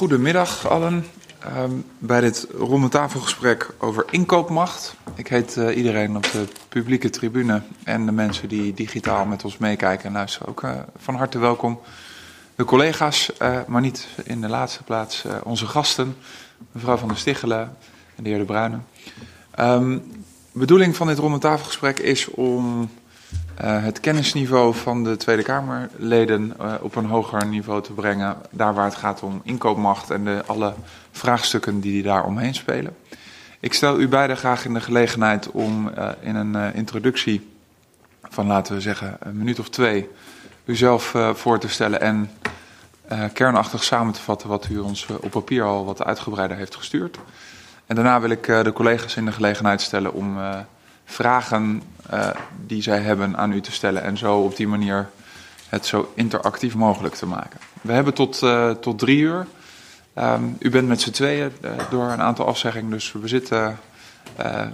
goedemiddag allen ehm, bij dit ronde tafelgesprek over inkoopmacht. Ik heet uh, iedereen op de publieke tribune en de mensen die digitaal met ons meekijken en luisteren ook uh, van harte welkom. De collega's, uh, maar niet in de laatste plaats onze gasten, mevrouw van der Stichelen en de heer De Bruyne. De bedoeling van dit ronde tafelgesprek is om uh, het kennisniveau van de Tweede Kamerleden uh, op een hoger niveau te brengen. Daar waar het gaat om inkoopmacht en de, alle vraagstukken die daar omheen spelen. Ik stel u beiden graag in de gelegenheid om uh, in een introductie van, laten we zeggen, een minuut of twee, uzelf voor te stellen en kernachtig samen te vatten wat u ons op papier al wat uitgebreider heeft gestuurd. En daarna wil ik de collega's in de gelegenheid stellen om vragen uh, die zij hebben aan u te stellen en zo op die manier het zo interactief mogelijk te maken. We hebben tot, uh, tot drie uur. Um, u bent met z'n tweeën uh, door een aantal afzeggingen, dus we zitten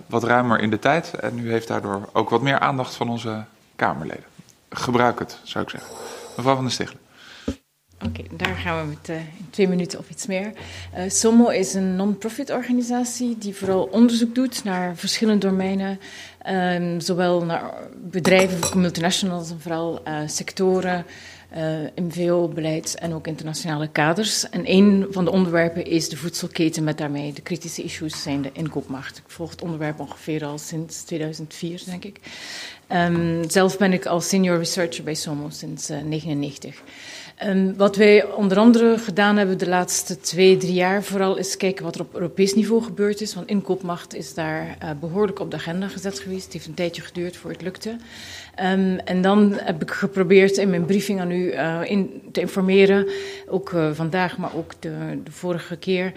wat ruimer in de tijd. En u heeft daardoor ook wat meer aandacht van onze Kamerleden. Gebruik het, zou ik zeggen. Mevrouw van der Stichelen. Oké, daar gaan we met twee minuten of iets meer. Uh, SOMO is een non-profit organisatie die vooral onderzoek doet naar verschillende domeinen. Um, zowel naar bedrijven, multinationals en vooral uh, sectoren, MVO-beleid en ook internationale kaders. En een van de onderwerpen is de voedselketen met daarmee de kritische issues zijn de inkoopmacht. Ik volg het onderwerp ongeveer al sinds 2004, denk ik. Um, zelf ben ik al senior researcher bij SOMO sinds 1999. Um, wat wij onder andere gedaan hebben de laatste twee, drie jaar, vooral is kijken wat er op Europees niveau gebeurd is. Want inkoopmacht is daar uh, behoorlijk op de agenda gezet geweest. Het heeft een tijdje geduurd voor het lukte. Um, en dan heb ik geprobeerd in mijn briefing aan u uh, in, te informeren, ook uh, vandaag, maar ook de, vorige keer,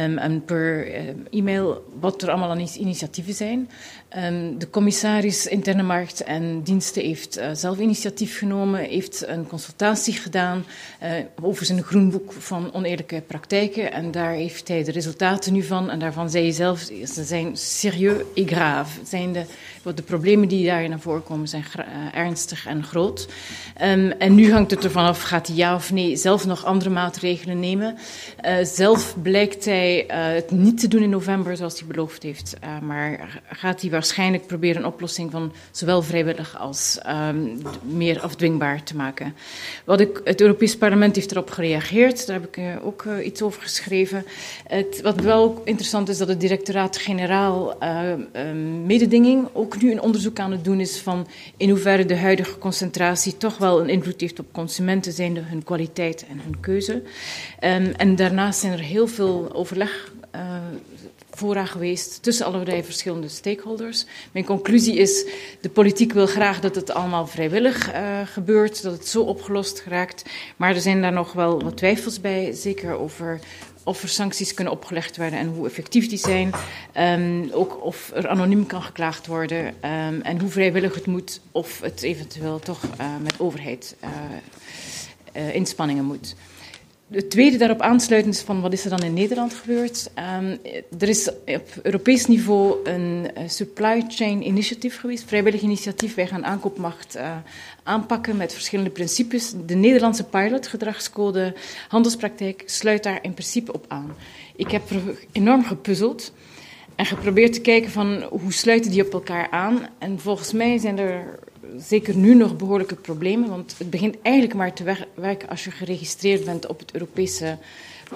um, en per e-mail, wat er allemaal aan initiatieven zijn. Um, de commissaris interne markt en diensten heeft uh, zelf initiatief genomen, heeft een consultatie gedaan over zijn groenboek van oneerlijke praktijken. En daar heeft hij de resultaten nu van. En daarvan zei hij zelf, ze zijn serieus et grave. Zijn de, de problemen die daar naar voren komen zijn uh, ernstig en groot. Um, en nu hangt het ervan af, gaat hij ja of nee zelf nog andere maatregelen nemen. zelf blijkt hij het niet te doen in november zoals hij beloofd heeft, maar gaat hij waarschijnlijk proberen een oplossing van zowel vrijwillig als um, meer afdwingbaar te maken. Wat ik, het Europees Parlement heeft erop gereageerd, daar heb ik uh, ook uh, iets over geschreven. Het, wat wel interessant is dat het directoraat-generaal uh, mededinging ook nu een onderzoek aan het doen is van in hoeverre de huidige concentratie toch wel een invloed heeft op consumenten, zijnde hun kwaliteit en hun keuze. Um, en daarnaast zijn er heel veel overleg fora geweest tussen allerlei verschillende stakeholders. Mijn conclusie is, de politiek wil graag dat het allemaal vrijwillig uh, gebeurt, dat het zo opgelost geraakt. Maar er zijn daar nog wel wat twijfels bij, zeker over of er sancties kunnen opgelegd worden en hoe effectief die zijn. Um, ook of er anoniem kan geklaagd worden um, en hoe vrijwillig het moet, of het eventueel toch uh, met overheid uh, uh, inspanningen moet. Het tweede daarop aansluitend is van wat is er dan in Nederland gebeurd. Um, er is op Europees niveau een uh, supply chain initiative geweest, vrijwillig initiatief. Wij gaan aankoopmacht uh, aanpakken met verschillende principes. De Nederlandse pilotgedragscode handelspraktijk sluit daar in principe op aan. Ik heb enorm gepuzzeld en geprobeerd te kijken van hoe sluiten die op elkaar aan. En volgens mij zijn er zeker nu nog behoorlijke problemen, want het begint eigenlijk maar te werken als je geregistreerd bent op het Europese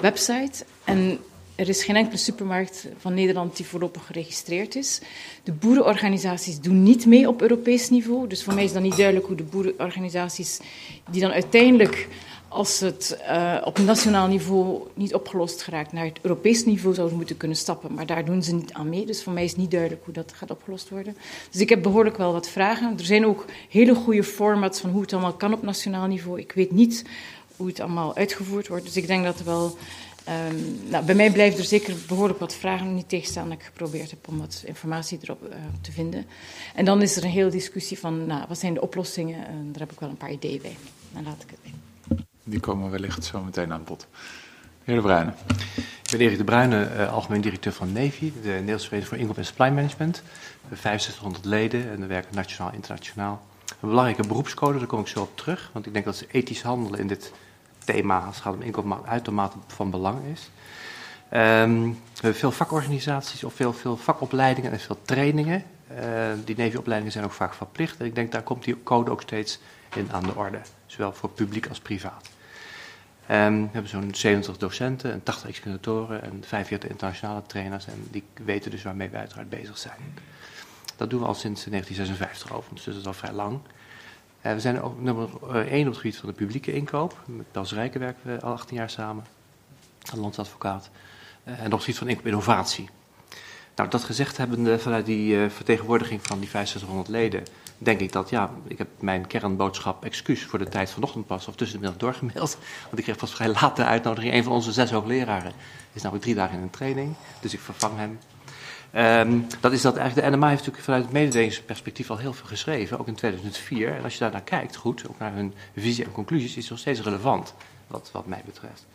website. En er is geen enkele supermarkt van Nederland die voorlopig geregistreerd is. De boerenorganisaties doen niet mee op Europees niveau. Dus voor mij is dan niet duidelijk hoe de boerenorganisaties, die dan uiteindelijk als het uh, op nationaal niveau niet opgelost geraakt, naar het Europees niveau zouden moeten kunnen stappen. Maar daar doen ze niet aan mee. Dus voor mij is niet duidelijk hoe dat gaat opgelost worden. Dus ik heb behoorlijk wel wat vragen. Er zijn ook hele goede formats van hoe het allemaal kan op nationaal niveau. Ik weet niet hoe het allemaal uitgevoerd wordt. Dus ik denk dat er wel. Um, nou, bij mij blijven er zeker behoorlijk wat vragen niet tegenstaan dat ik geprobeerd heb om wat informatie erop uh, te vinden. En dan is er een hele discussie van nou, wat zijn de oplossingen. En daar heb ik wel een paar ideeën bij. Dan laat ik het bij. Die komen wellicht zo meteen aan bod. Heer De Bruyne. Ik ben Erik De Bruyne, uh, algemeen directeur van NEVI, de Nederlandse Vereniging voor Inkoop en Supply Management. We hebben 6500 leden en we werken nationaal en internationaal. Een belangrijke beroepscode, daar kom ik zo op terug, want ik denk dat ethisch handelen in dit thema als het gaat om inkoopmacht uitermate van belang is. Um, we hebben veel vakorganisaties of veel, veel vakopleidingen en veel trainingen. Uh, die Navy-opleidingen zijn ook vaak verplicht. En ik denk daar komt die code ook steeds in aan de orde, zowel voor publiek als privaat. Um, we hebben zo'n 70 docenten en 80 examinatoren en 45 internationale trainers. En die weten dus waarmee we uiteraard bezig zijn. Dat doen we al sinds 1956 overigens, dus dat is al vrij lang. Uh, we zijn ook nummer 1 op het gebied van de publieke inkoop. Met Bels Rijken werken we al 18 jaar samen, een landsadvocaat. Uh, en op het gebied van innovatie. Nou, dat gezegd hebbende vanuit die uh, vertegenwoordiging van die 6500 leden, denk ik dat, ja, ik heb mijn kernboodschap excuus voor de tijd vanochtend pas of tussen de middag doorgemaild. Want ik kreeg pas vrij laat de uitnodiging. Een van onze zes hoogleraren is namelijk drie dagen in een training, dus ik vervang hem. Um, dat is dat eigenlijk, de NMA heeft natuurlijk vanuit het mededelingsperspectief al heel veel geschreven, ook in 2004. En als je daar naar kijkt, goed, ook naar hun visie en conclusies, is nog steeds relevant, wat, wat mij betreft.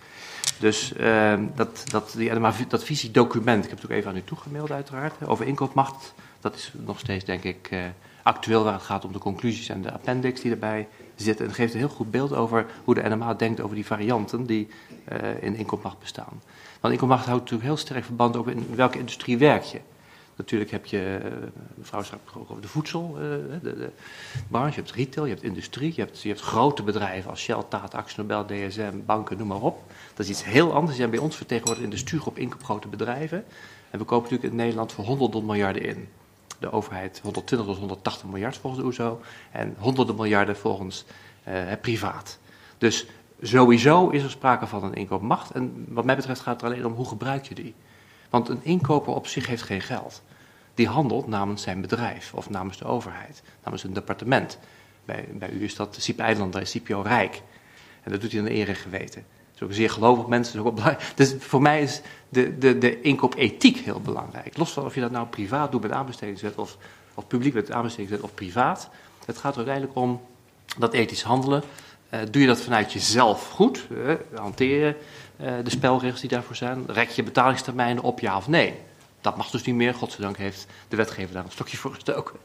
Dus uh, dat, dat, die, dat visiedocument, ik heb het ook even aan u toegemaild uiteraard, over inkoopmacht, dat is nog steeds denk ik uh, actueel waar het gaat om de conclusies en de appendix die erbij zitten. En geeft een heel goed beeld over hoe de NMA denkt over die varianten die uh, in inkoopmacht bestaan. Want inkoopmacht houdt natuurlijk heel sterk verband over in welke industrie werk je. Natuurlijk heb je, uh, mevrouw sprak ook over de voedselbranche, uh, de, de je hebt retail, je hebt industrie, je hebt, je hebt grote bedrijven als Shell, Tata, Nobel, DSM, banken, noem maar op. Dat is iets heel anders. Die zijn bij ons vertegenwoordigd in de stuurgroep inkoopgrote bedrijven. En we kopen natuurlijk in Nederland voor honderden miljarden in. De overheid 120 tot 180 miljard volgens de OESO en honderden miljarden volgens het privaat. Dus sowieso is er sprake van een inkoopmacht. En wat mij betreft gaat het er alleen om hoe gebruik je die. Want een inkoper op zich heeft geen geld. Die handelt namens zijn bedrijf of namens de overheid, namens een departement. Bij, bij u is dat Siep Eiland, daar is CPO Rijk. En dat doet hij de ere geweten. Dat is ook een zeer gelovig mens. Dus, voor mij is de, de, de inkoopethiek heel belangrijk. Los van of je dat nou privaat doet met aanbestedingswet of, of publiek met aanbestedingswet of privaat. Het gaat er uiteindelijk om dat ethisch handelen. Uh, doe je dat vanuit jezelf goed? Uh, hanteren uh, de spelregels die daarvoor zijn? Rek je betalingstermijnen op, ja of nee? Dat mag dus niet meer. Godzijdank heeft de wetgever daar een stokje voor gestoken.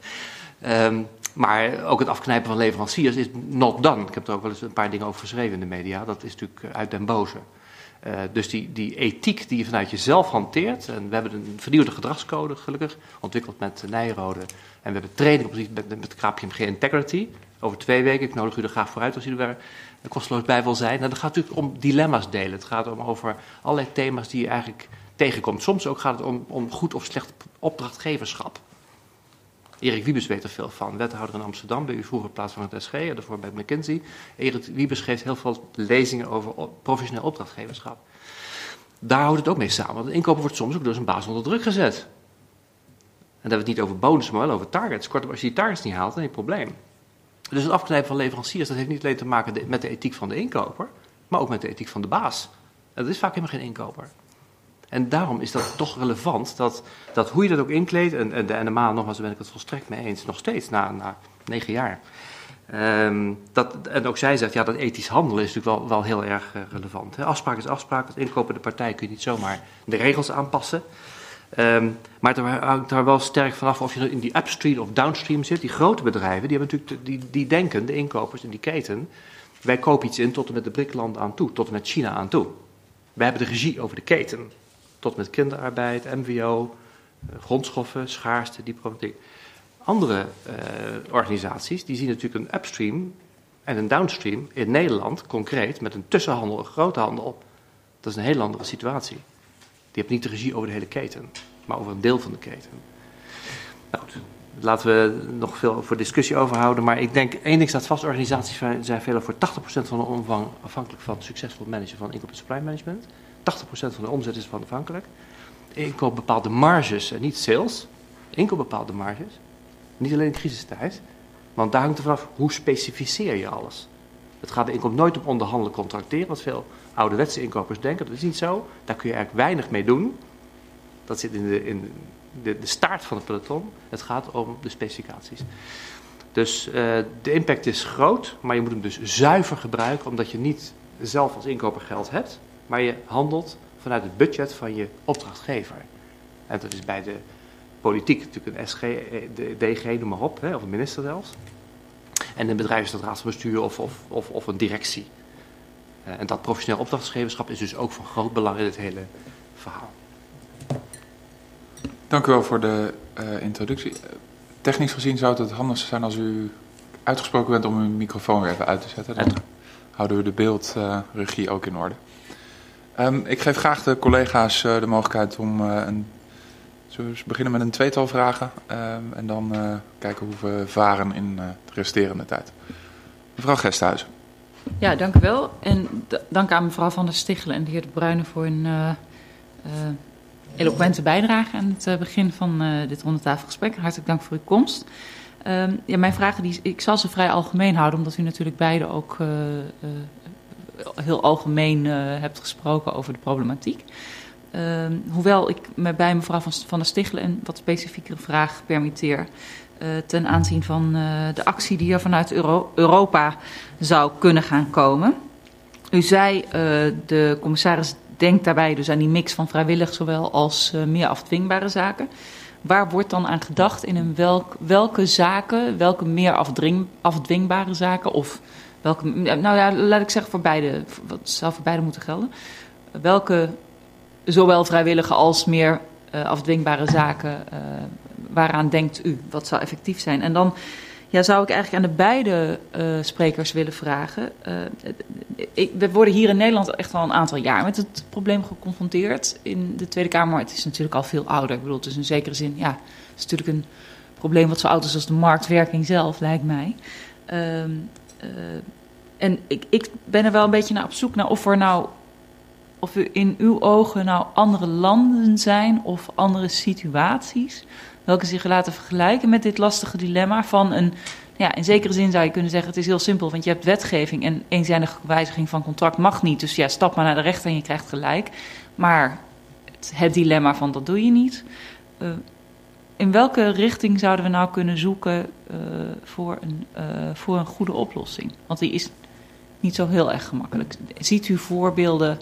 Um, maar ook het afknijpen van leveranciers is not done. Ik heb er ook wel eens een paar dingen over geschreven in de media. Dat is natuurlijk uit den boze. Uh, dus die, die ethiek die je vanuit jezelf hanteert. En we hebben een vernieuwde gedragscode gelukkig ontwikkeld met Nijrode. En we hebben training op met, met KPMG Integrity. Over twee weken, ik nodig u er graag vooruit als u er kosteloos bij wil zijn. Nou, dat gaat natuurlijk om dilemma's delen. Het gaat om over allerlei thema's die je eigenlijk tegenkomt. Soms ook gaat het om, om goed of slecht opdrachtgeverschap. Erik Wiebes weet er veel van, wethouder in Amsterdam, bij u vroeger plaats van het SG, daarvoor bij McKinsey. Erik Wiebes geeft heel veel lezingen over professioneel opdrachtgeverschap. Daar houdt het ook mee samen, want de inkoper wordt soms ook door zijn baas onder druk gezet. En dat we het niet over bonussen, maar wel over targets. Kortom, als je die targets niet haalt, dan heb je een probleem. Dus het afknijpen van leveranciers, dat heeft niet alleen te maken met de ethiek van de inkoper, maar ook met de ethiek van de baas. En dat is vaak helemaal geen inkoper. En daarom is dat toch relevant dat, dat hoe je dat ook inkleedt, en, en de NMA, nogmaals, daar ben ik het volstrekt mee eens, nog steeds na, na negen jaar. Um, dat, en ook zij zegt, ja, dat ethisch handelen is natuurlijk wel, wel heel erg uh, relevant. Hè. Afspraak is afspraak, als inkopende partij kun je niet zomaar de regels aanpassen. Um, maar het hangt daar wel sterk vanaf of je in die upstream of downstream zit. Die grote bedrijven, die, hebben natuurlijk die, die denken, de inkopers in die keten, wij kopen iets in tot en met de BRIC-landen aan toe, tot en met China aan toe. Wij hebben de regie over de keten tot met kinderarbeid, MVO, eh, grondschoffen, schaarste, die problematiek. Andere uh, organisaties die zien natuurlijk een upstream en een downstream in Nederland concreet met een tussenhandel, een grote handel. Dat is een hele andere situatie. Die heeft niet de regie over de hele keten, maar over een deel van de keten. Nou, laten we nog veel voor discussie overhouden. Maar ik denk, één ding staat vast, organisaties zijn veel voor 80% van de omvang afhankelijk van succesvol managen van inkoop en supply management. 80% van de omzet is van afhankelijk. Inkoop bepaalde marges en niet sales. Inkoop bepaalde marges. Niet alleen in crisistijd. Want daar hangt er vanaf hoe specificeer je alles. Het gaat de inkoop nooit om onderhandelen contracteren, wat veel ouderwetse inkopers denken. Dat is niet zo. Daar kun je eigenlijk weinig mee doen. Dat zit in de, in de, de staart van het peloton. Het gaat om de specificaties. Dus uh, de impact is groot, maar je moet hem dus zuiver gebruiken, omdat je niet zelf als inkoper geld hebt maar je handelt vanuit het budget van je opdrachtgever. En dat is bij de politiek natuurlijk een SG, de DG, noem maar op, hè, of een minister zelfs. En een bedrijf is dat raadsbestuur of, of, of, of een directie. en dat professioneel opdrachtgeverschap is dus ook van groot belang in het hele verhaal. Dank u wel voor de uh, introductie. Technisch gezien zou het handigste zijn als u uitgesproken bent om uw microfoon weer even uit te zetten. Dan houden we de beeldregie uh, ook in orde. Um, ik geef graag de collega's uh, de mogelijkheid om een. Zullen we beginnen met een tweetal vragen um, en dan kijken hoe we varen in de resterende tijd. Mevrouw Gesthuizen. Ja, dank u wel. En dank aan mevrouw Van der Stichelen en de heer De Bruyne voor een eloquente bijdrage aan het begin van dit rondetafelgesprek. Hartelijk dank voor uw komst. Uh, ja, mijn vragen, die, ik zal ze vrij algemeen houden, omdat u natuurlijk beide ook heel algemeen hebt gesproken over de problematiek. Ehm, hoewel ik me bij mevrouw Van, der Stichelen een wat specifiekere vraag permitteer ten aanzien van de actie die er vanuit Euro Europa zou kunnen gaan komen. U zei, de commissaris Denk daarbij dus aan die mix van vrijwillig zowel als meer afdwingbare zaken. Waar wordt dan aan gedacht in een welk, welke zaken, welke meer afdwingbare zaken of welke, nou ja, laat ik zeggen voor beide, wat zou voor beide moeten gelden. Welke zowel vrijwillige als meer uh, afdwingbare zaken, uh, waaraan denkt u? Wat zou effectief zijn? En dan ja, zou ik eigenlijk aan de beide uh, sprekers willen vragen. Ik, we worden hier in Nederland echt al een aantal jaar met het probleem geconfronteerd in de Tweede Kamer. Het is natuurlijk al veel ouder. Ik bedoel, is in zekere zin, ja, het is natuurlijk een probleem wat zo oud is als de marktwerking zelf, lijkt mij. Uh, en ik, ik ben er wel een beetje naar op zoek naar of er nou of er in uw ogen nou andere landen zijn of andere situaties welke zich laten vergelijken met dit lastige dilemma van een. Ja, in zekere zin zou je kunnen zeggen: het is heel simpel, want je hebt wetgeving en eenzijdige wijziging van contract mag niet. Dus ja, stap maar naar de rechter en je krijgt gelijk. Maar het, dilemma van dat doe je niet. Uh, in welke richting zouden we nou kunnen zoeken uh, voor, een, uh, voor een goede oplossing? Want die is niet zo heel erg gemakkelijk. Ziet u voorbeelden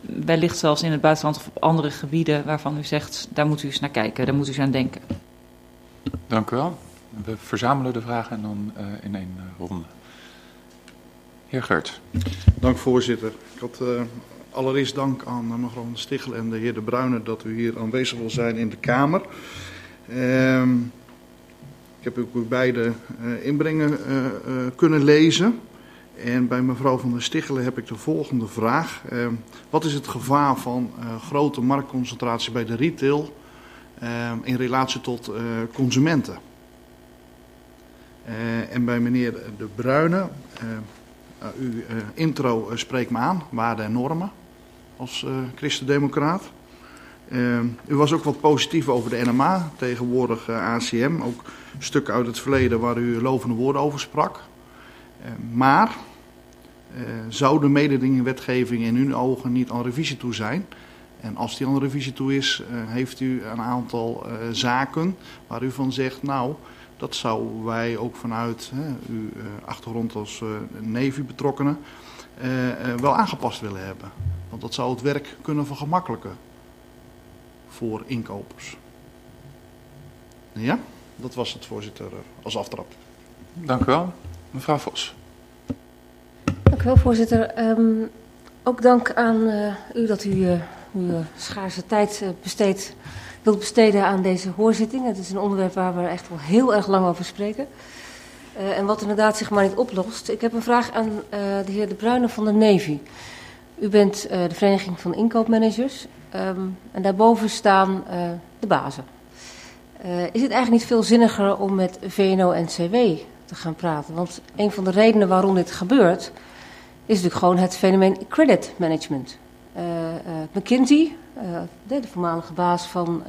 wellicht zelfs in het buitenland of op andere gebieden waarvan u zegt, daar moet u eens naar kijken, daar moet u eens aan denken. Dank u wel. We verzamelen de vragen en dan uh, in één uh, ronde. Heer Geurt. Dank voorzitter. Ik had uh, allereerst dank aan mevrouw de Stichel en de heer De Bruyne dat u hier aanwezig wil zijn in de Kamer. Uh, ik heb ook beide inbrengen kunnen lezen. En bij mevrouw van der Stichelen heb ik de volgende vraag. Uh, wat is het gevaar van grote marktconcentratie bij de retail uh, in relatie tot consumenten? en bij meneer De Bruyne, uw intro spreekt me aan, waarden en normen als christendemocraat. U was ook wat positief over de NMA, tegenwoordig ACM, ook stukken uit het verleden waar u lovende woorden over sprak. Uh, maar zou de mededingingwetgeving in uw ogen niet aan revisie toe zijn? En als die aan revisie toe is, heeft u een aantal zaken waar u van zegt, nou, dat zouden wij ook vanuit uw achtergrond als Navy betrokkenen wel aangepast willen hebben. Want dat zou het werk kunnen vergemakkelijken voor inkopers. Ja, dat was het voorzitter als aftrap. Dank u wel. Mevrouw Vos. Dank u wel, voorzitter. Um, ook dank aan uh, u dat u uh, uw schaarse tijd uh, besteedt, wilt besteden aan deze hoorzitting. Het is een onderwerp waar we echt wel heel erg lang over spreken. en wat inderdaad zich maar niet oplost. Ik heb een vraag aan de heer De Bruyne van de Navy. U bent de Vereniging van Inkoopmanagers um, en daarboven staan de bazen. is het eigenlijk niet veel zinniger om met VNO-NCW te gaan praten. Want een van de redenen waarom dit gebeurt, is natuurlijk gewoon het fenomeen credit management. Uh, uh, McKinsey, uh, de, voormalige baas van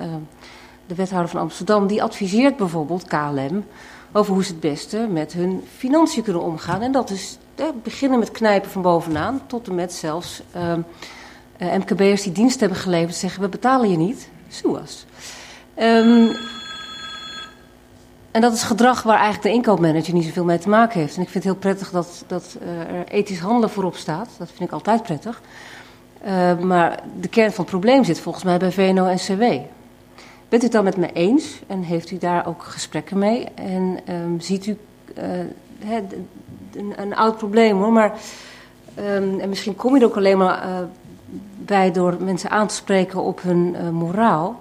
de wethouder van Amsterdam, die adviseert bijvoorbeeld KLM over hoe ze het beste met hun financiën kunnen omgaan. En dat is beginnen met knijpen van bovenaan, tot en met zelfs MKB'ers die dienst hebben geleverd zeggen: we betalen je niet, SUAS. Um, en dat is gedrag waar eigenlijk de inkoopmanager niet zoveel mee te maken heeft. En ik vind het heel prettig dat, dat uh, er ethisch handelen voorop staat. Dat vind ik altijd prettig. Uh, maar de kern van het probleem zit volgens mij bij VNO-NCW. Bent u het dan met me eens en heeft u daar ook gesprekken mee? En um, ziet u he, een, een, oud probleem hoor, maar Ehm, en misschien kom je er ook alleen maar uh, bij door mensen aan te spreken op hun uh, moraal.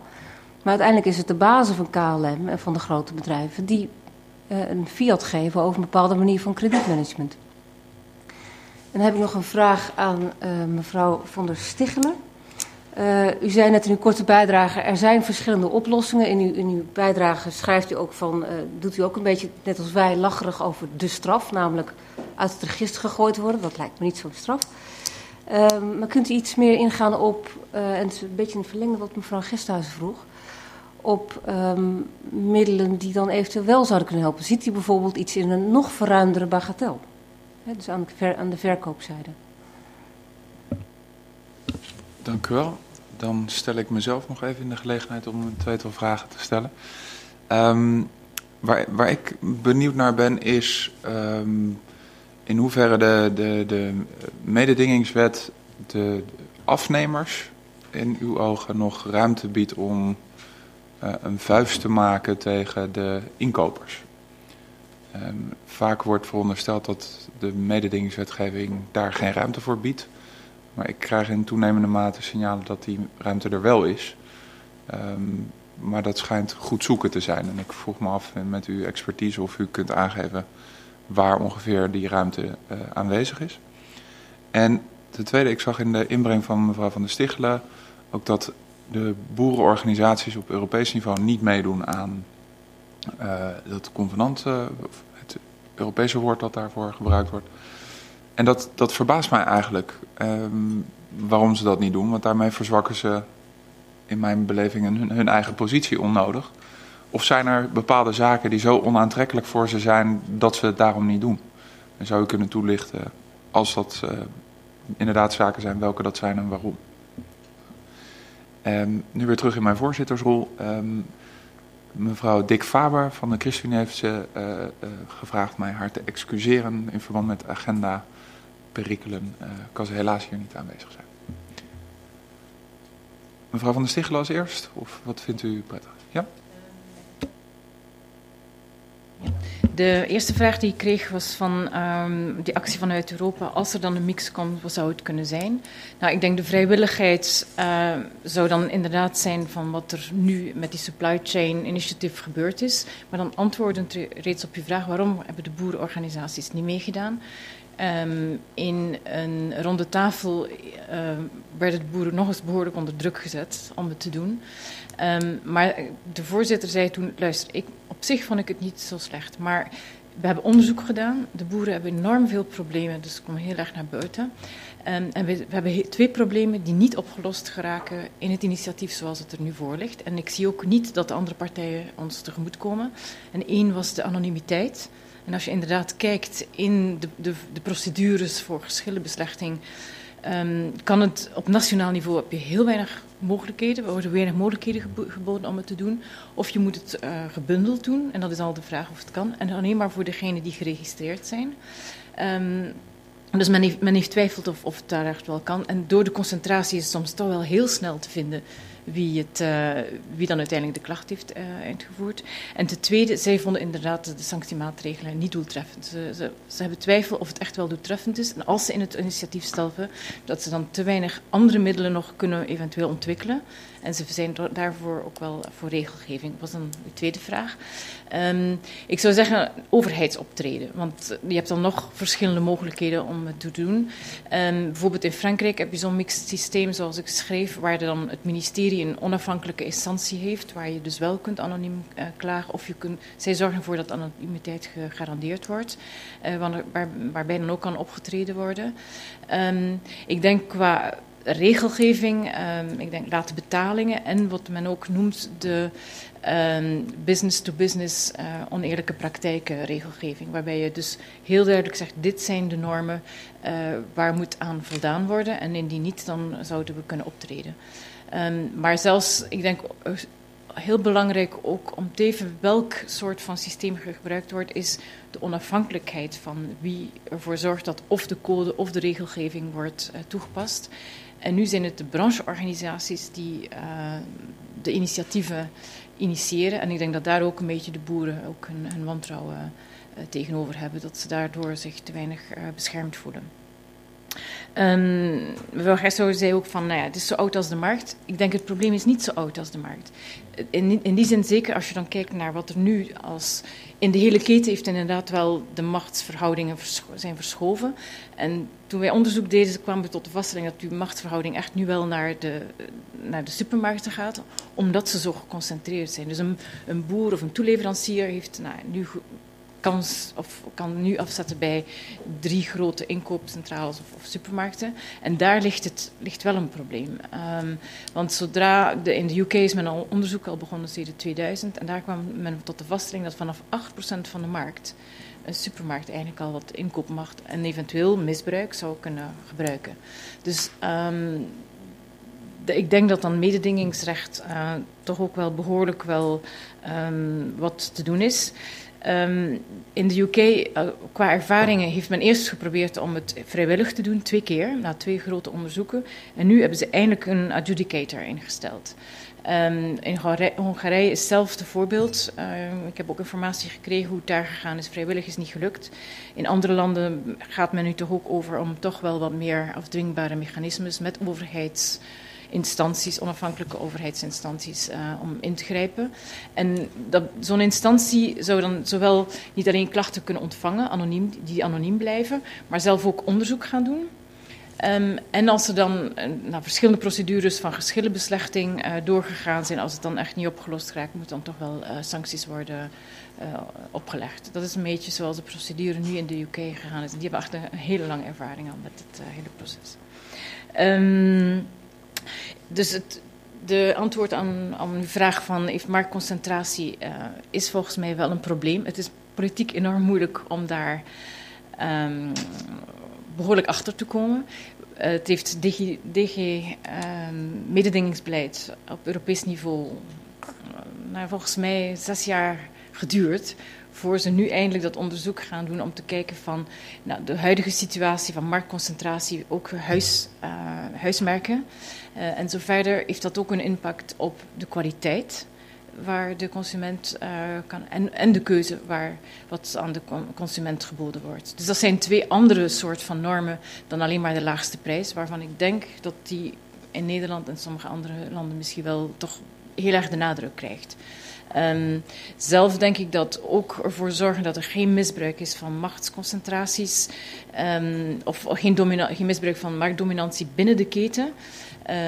Maar uiteindelijk is het de basis van KLM en van de grote bedrijven die een fiat geven over een bepaalde manier van kredietmanagement. En dan heb ik nog een vraag aan mevrouw van der Stichelen. Uh, u zei net in uw korte bijdrage, er zijn verschillende oplossingen. In uw, uw bijdrage schrijft u ook van, uh, doet u ook een beetje, net als wij, lacherig over de straf. Namelijk uit het register gegooid worden. Dat lijkt me niet zo'n straf. Uh, maar kunt u iets meer ingaan op, en het is een beetje het verlengde wat mevrouw Gesthuizen vroeg, op um, middelen die dan eventueel wel zouden kunnen helpen? Ziet u bijvoorbeeld iets in een nog verruimdere bagatel? He, dus aan ver, aan de verkoopzijde. Dank u wel dan stel ik mezelf nog even in de gelegenheid om een tweetal vragen te stellen. Um, waar, waar ik benieuwd naar ben is um, in hoeverre de, de, de mededingingswet de afnemers in uw ogen nog ruimte biedt om uh, een vuist te maken tegen de inkopers. Um, vaak wordt verondersteld dat de mededingingswetgeving daar geen ruimte voor biedt. Maar ik krijg in toenemende mate signalen dat die ruimte er wel is. Um, maar dat schijnt goed zoeken te zijn. En ik vroeg me af met uw expertise of u kunt aangeven waar ongeveer die ruimte uh, aanwezig is. En ten tweede, ik zag in de inbreng van mevrouw van der Stichelen ook dat de boerenorganisaties op Europees niveau niet meedoen aan uh, dat convenant, uh, het Europese woord dat daarvoor gebruikt wordt. En dat, dat verbaast mij eigenlijk um, waarom ze dat niet doen. Want daarmee verzwakken ze in mijn beleving hun, hun eigen positie onnodig. Of zijn er bepaalde zaken die zo onaantrekkelijk voor ze zijn dat ze het daarom niet doen? En zou u kunnen toelichten als dat uh, inderdaad zaken zijn, welke dat zijn en waarom? Um, nu weer terug in mijn voorzittersrol. Um, mevrouw Dick Faber van de ChristenUnie heeft ze uh, gevraagd mij haar te excuseren in verband met agenda perikelen uh, kan ze helaas hier niet aanwezig zijn. Mevrouw van der Stichelen als eerst, of wat vindt u prettig? Ja? De eerste vraag die ik kreeg was van um, die actie vanuit Europa. Als er dan een mix komt, wat zou het kunnen zijn? Nou, ik denk de vrijwilligheid uh, zou dan inderdaad zijn van wat er nu met die supply chain initiative gebeurd is. Maar dan antwoordend reeds op uw vraag, waarom hebben de boerenorganisaties niet meegedaan? Um, in een ronde tafel werden de boeren nog eens behoorlijk onder druk gezet om het te doen. Um, maar de voorzitter zei toen: luister, ik, op zich vond ik het niet zo slecht. Maar we hebben onderzoek gedaan. De boeren hebben enorm veel problemen, dus komen heel erg naar buiten. En we, we, hebben twee problemen die niet opgelost geraken in het initiatief zoals het er nu voor ligt. En ik zie ook niet dat de andere partijen ons tegemoet komen. En één was de anonimiteit. En als je inderdaad kijkt in de, de, de procedures voor geschillenbeslechting, um, kan het op nationaal niveau heb je heel weinig mogelijkheden. Er worden weinig mogelijkheden geboden om het te doen. Of je moet het uh, gebundeld doen, en dat is al de vraag of het kan. En alleen maar voor degenen die geregistreerd zijn. Um, dus men heeft, men heeft twijfeld of, of het daar echt wel kan. En door de concentratie is het soms toch wel heel snel te vinden wie, het, uh, wie dan uiteindelijk de klacht heeft uh, uitgevoerd. En ten tweede, zij vonden inderdaad de sanctiemaatregelen niet doeltreffend. Ze, ze, ze, hebben twijfel of het echt wel doeltreffend is. En als ze in het initiatief stelven, dat ze dan te weinig andere middelen nog kunnen eventueel ontwikkelen. En ze zijn daarvoor ook wel voor regelgeving. Dat was dan de tweede vraag. Um, ik zou zeggen overheidsoptreden, want je hebt dan nog verschillende mogelijkheden om het te doen. Um, bijvoorbeeld in Frankrijk heb je zo'n mixed systeem, zoals ik schreef, waar dan het ministerie een onafhankelijke instantie heeft, waar je dus wel kunt anoniem uh, klagen, of je kunt, zij zorgen ervoor dat anonimiteit gegarandeerd wordt, uh, waar, waarbij dan ook kan opgetreden worden. Um, ik denk qua regelgeving, um, ik denk late betalingen en wat men ook noemt de um, business-to-business -business, uh, oneerlijke praktijken regelgeving. Waarbij je dus heel duidelijk zegt, dit zijn de normen uh, waar moet aan voldaan worden en indien niet, dan zouden we kunnen optreden. Um, maar zelfs, ik denk heel belangrijk ook om te even welk soort van systeem gebruikt wordt, is de onafhankelijkheid van wie ervoor zorgt dat of de code of de regelgeving wordt toegepast. En nu zijn het de brancheorganisaties die uh, de initiatieven initiëren. En ik denk dat daar ook een beetje de boeren ook hun, wantrouwen uh, tegenover hebben. Dat ze daardoor zich te weinig uh, beschermd voelen. Um, mevrouw Gerso zei ook van, nou ja, het is zo oud als de markt. Ik denk het probleem is niet zo oud als de markt. In, in die zin zeker als je dan kijkt naar wat er nu als... In de hele keten heeft inderdaad wel de machtsverhoudingen zijn verschoven. En toen wij onderzoek deden, kwamen we tot de vaststelling dat die machtsverhouding echt nu wel naar de, naar de supermarkten gaat, omdat ze zo geconcentreerd zijn. Dus een, een boer of een toeleverancier heeft nou, nu kans, of kan nu afzetten bij drie grote inkoopcentrales of, supermarkten. En daar ligt, het, ligt wel een probleem. Um, want zodra, de, in de UK is men al onderzoek al begonnen sinds 2000, en daar kwam men tot de vaststelling dat vanaf 8% van de markt een supermarkt eigenlijk al wat inkoopmacht en eventueel misbruik zou kunnen gebruiken. Dus de, ik denk dat dan mededingingsrecht uh, toch ook wel behoorlijk wel um, wat te doen is. Um, in de UK, uh, qua ervaringen, heeft men eerst geprobeerd om het vrijwillig te doen, twee keer, na twee grote onderzoeken. En nu hebben ze eindelijk een adjudicator ingesteld. Um, in Hongarije is hetzelfde voorbeeld. Uh, ik heb ook informatie gekregen hoe het daar gegaan is. Vrijwillig is niet gelukt. In andere landen gaat men nu toch ook over om toch wel wat meer afdwingbare mechanismes met overheids instanties, onafhankelijke overheidsinstanties, uh, om in te grijpen. En zo'n instantie zou dan zowel niet alleen klachten kunnen ontvangen, anoniem, die anoniem blijven, maar zelf ook onderzoek gaan doen. Um, en als er dan uh, nou, verschillende procedures van geschillenbeslechting uh, doorgegaan zijn, als het dan echt niet opgelost raakt, moet dan toch wel uh, sancties worden opgelegd. Dat is een beetje zoals de procedure nu in de UK gegaan is. Die hebben echt een hele lange ervaring al met het hele proces. Um, dus het de antwoord aan, aan vraag van heeft marktconcentratie uh, is volgens mij wel een probleem. Het is politiek enorm moeilijk om daar um, behoorlijk achter te komen. Uh, het heeft DG, DG um, mededingingsbeleid op Europees niveau uh, volgens mij zes jaar geduurd voor ze nu eindelijk dat onderzoek gaan doen om te kijken van nou, de huidige situatie van marktconcentratie, ook huis, uh, huismerken. Uh, en zo verder heeft dat ook een impact op de kwaliteit waar de consument uh, kan en, en de keuze waar wat aan de consument geboden wordt. Dus dat zijn twee andere soort van normen dan alleen maar de laagste prijs, waarvan ik denk dat die in Nederland en sommige andere landen misschien wel toch heel erg de nadruk krijgt. Um, zelf denk ik dat ook ervoor zorgen dat er geen misbruik is van machtsconcentraties um, of geen, misbruik van marktdominantie binnen de keten.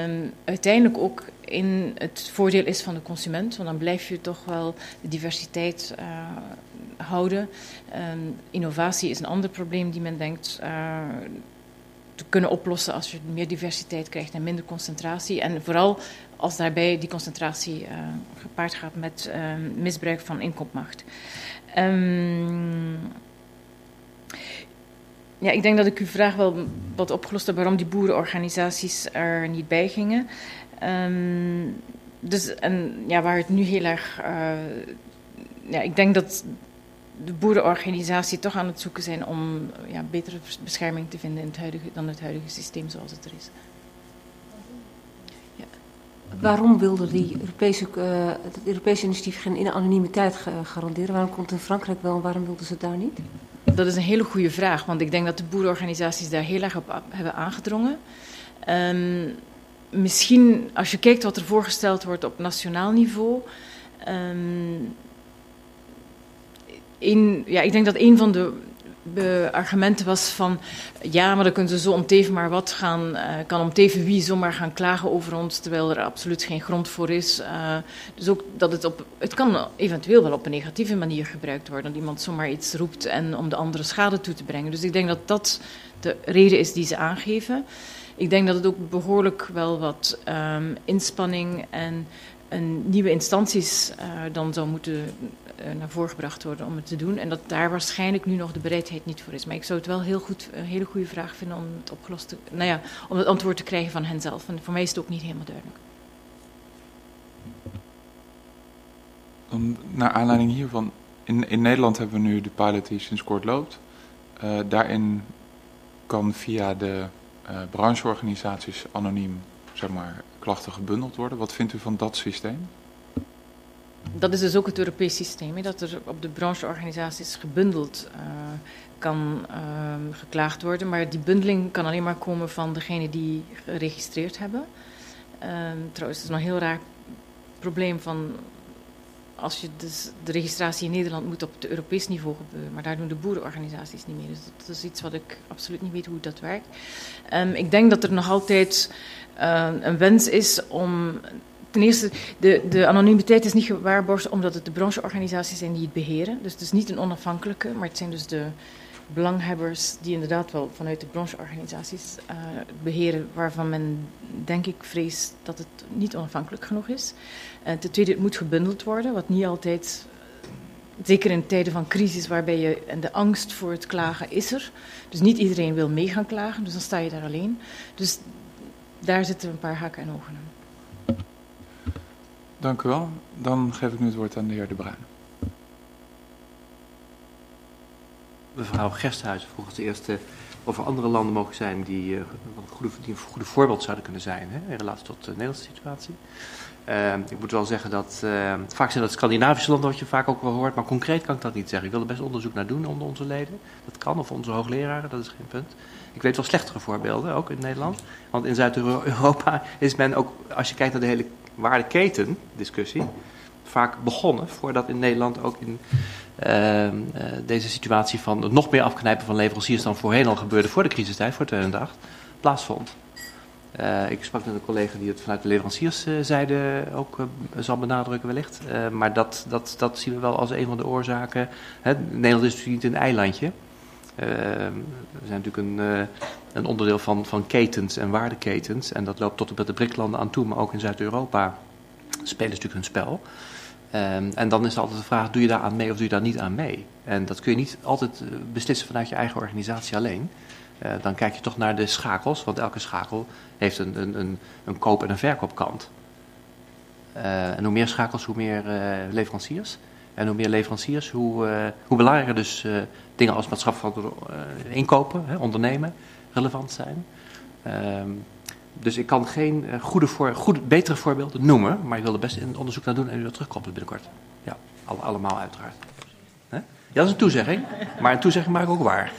Um, uiteindelijk ook in het voordeel is van de consument, want dan blijf je toch wel de diversiteit uh, houden. innovatie is een ander probleem die men denkt. Uh, te kunnen oplossen als je meer diversiteit krijgt en minder concentratie. En vooral als daarbij die concentratie uh, gepaard gaat met uh, misbruik van inkoopmacht. Um, ja, ik denk dat ik uw vraag wel wat opgelost heb waarom die boerenorganisaties er niet bij gingen. Um, dus en ja, waar het nu heel erg. Uh, ja, ik denk dat de boerenorganisaties toch aan het zoeken zijn om ja, betere bescherming te vinden in het huidige, dan het huidige systeem zoals het er is. Waarom wilde die Europese, uh, het Europese initiatief geen anonimiteit garanderen? Waarom komt het in Frankrijk wel en waarom wilden ze het daar niet? Dat is een hele goede vraag, want ik denk dat de boerenorganisaties daar heel erg op hebben aangedrongen. Um, misschien, als je kijkt wat er voorgesteld wordt op nationaal niveau. In, ja, ik denk dat een van de argumenten was van ja, maar dan kunnen ze zo om teven maar wat gaan, uh, kan om teven wie zomaar gaan klagen over ons, terwijl er absoluut geen grond voor is. Uh, dus ook dat het op, het kan eventueel wel op een negatieve manier gebruikt worden, dat iemand zomaar iets roept en om de andere schade toe te brengen. Dus ik denk dat dat de reden is die ze aangeven. Ik denk dat het ook behoorlijk wel wat um, inspanning en een nieuwe instanties uh, dan zou moeten uh, naar voren gebracht worden om het te doen. En dat daar waarschijnlijk nu nog de bereidheid niet voor is. Maar ik zou het wel heel goed, een hele goede vraag vinden om het opgelost te, nou ja, om het antwoord te krijgen van hen zelf. En voor mij is het ook niet helemaal duidelijk. Dan, naar aanleiding hiervan, in, in Nederland hebben we nu de pilot die sinds kort loopt. Uh, daarin kan via de brancheorganisaties anoniem zeg maar, klachten gebundeld worden. Wat vindt u van dat systeem? dat is dus ook het Europees systeem, dat er op de brancheorganisaties gebundeld uh, kan uh, geklaagd worden. Maar die bundeling kan alleen maar komen van degene die geregistreerd hebben. Uh, trouwens, het is nog heel raar probleem van als je dus de registratie in Nederland moet op het Europees niveau gebeuren, maar daar doen de boerenorganisaties niet mee. Dus dat is iets wat ik absoluut niet weet hoe dat werkt. Um, ik denk dat er nog altijd een wens is om. Ten eerste, de, de anonimiteit is niet gewaarborgd omdat het de brancheorganisaties zijn die het beheren. Dus het is niet een onafhankelijke, maar het zijn dus de belanghebbers die inderdaad wel vanuit de brancheorganisaties uh, beheren, waarvan men denk ik vreest dat het niet onafhankelijk genoeg is. Uh, ten tweede, het moet gebundeld worden, wat niet altijd, zeker in tijden van crisis waarbij je, en de angst voor het klagen is er. Dus niet iedereen wil mee gaan klagen, dus dan sta je daar alleen. Dus daar zitten een paar haken en ogen aan. Dank u wel. Dan geef ik nu het woord aan de heer De Bruin. Mevrouw Gersthuizen vroeg als eerste of er andere landen mogen zijn die, een, goede, die een goede voorbeeld zouden kunnen zijn hè, in relatie tot de Nederlandse situatie. Uh, ik moet wel zeggen dat, vaak zijn dat Scandinavische landen wat je vaak ook wel hoort, maar concreet kan ik dat niet zeggen. Ik wil er best onderzoek naar doen onder onze leden. Dat kan, of onze hoogleraren, dat is geen punt. Ik weet wel slechtere voorbeelden, ook in Nederland. Want in Zuid-Europa is men ook, als je kijkt naar de hele waardeketen discussie, vaak begonnen voordat in Nederland ook in deze situatie van het nog meer afknijpen van leveranciers dan voorheen al gebeurde voor de crisistijd, voor 2008, plaatsvond. Uh, ik sprak met een collega die het vanuit de leverancierszijde ook uh, zal benadrukken wellicht. Maar dat, dat, dat zien we wel als een van de oorzaken. Hè, Nederland is natuurlijk niet een eilandje. we zijn natuurlijk een, een onderdeel van, van ketens en waardeketens. En dat loopt tot en met de BRIC-landen aan toe, maar ook in Zuid-Europa spelen ze natuurlijk hun spel. Um, en dan is altijd de vraag, doe je daar aan mee of doe je daar niet aan mee? En dat kun je niet altijd beslissen vanuit je eigen organisatie alleen. Uh, dan kijk je toch naar de schakels, want elke schakel heeft een, een, een, een koop- en een verkoopkant. Uh, en hoe meer schakels, hoe meer leveranciers. En hoe meer leveranciers, hoe, hoe belangrijker dus dingen als maatschappelijk inkopen, hè, ondernemen, relevant zijn. Dus ik kan geen goede voor, goede, betere voorbeelden noemen, maar ik wil er best een onderzoek naar doen en u dat terugkoppelen binnenkort. Ja, all, allemaal uiteraard. Ja, dat is een toezegging, maar een toezegging maak ik ook waar.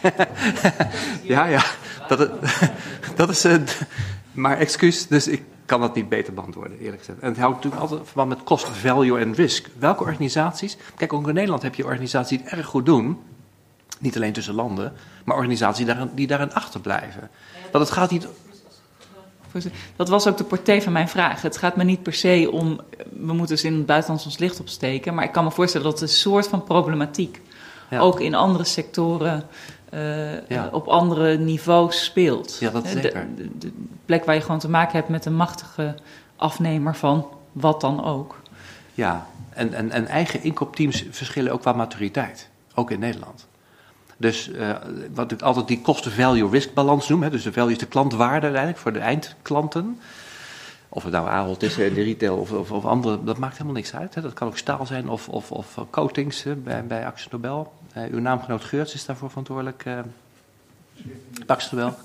ja, ja, dat, dat is. Maar excuus, dus ik kan dat niet beter beantwoorden, eerlijk gezegd. En het houdt natuurlijk altijd verband met cost, value en risk. Welke organisaties? Kijk, ook in Nederland heb je organisaties die het erg goed doen. Niet alleen tussen landen, maar organisaties die daarin, die daarin achterblijven. Dat het gaat niet dat was ook de portée van mijn vraag. Het gaat me niet per se om, we moeten dus in het buitenland ons licht opsteken. Maar ik kan me voorstellen dat een soort van problematiek ja. ook in andere sectoren uh, ja. op andere niveaus speelt. Ja, dat zeker. De, de, de, plek waar je gewoon te maken hebt met een machtige afnemer van wat dan ook. Ja, en, en, en eigen inkoopteams verschillen ook qua maturiteit. Ook in Nederland. Dus uh, wat ik altijd die cost-value-risk balans noem. Hè, dus de value is de klantwaarde eigenlijk voor de eindklanten. Of het nou Ahold is in de retail of, of, of, andere, dat maakt helemaal niks uit. Hè. Dat kan ook staal zijn of, of, of coatings hè, bij, bij Axel Nobel. Uw naamgenoot Geurts is daarvoor verantwoordelijk. Uh, Axel Nobel.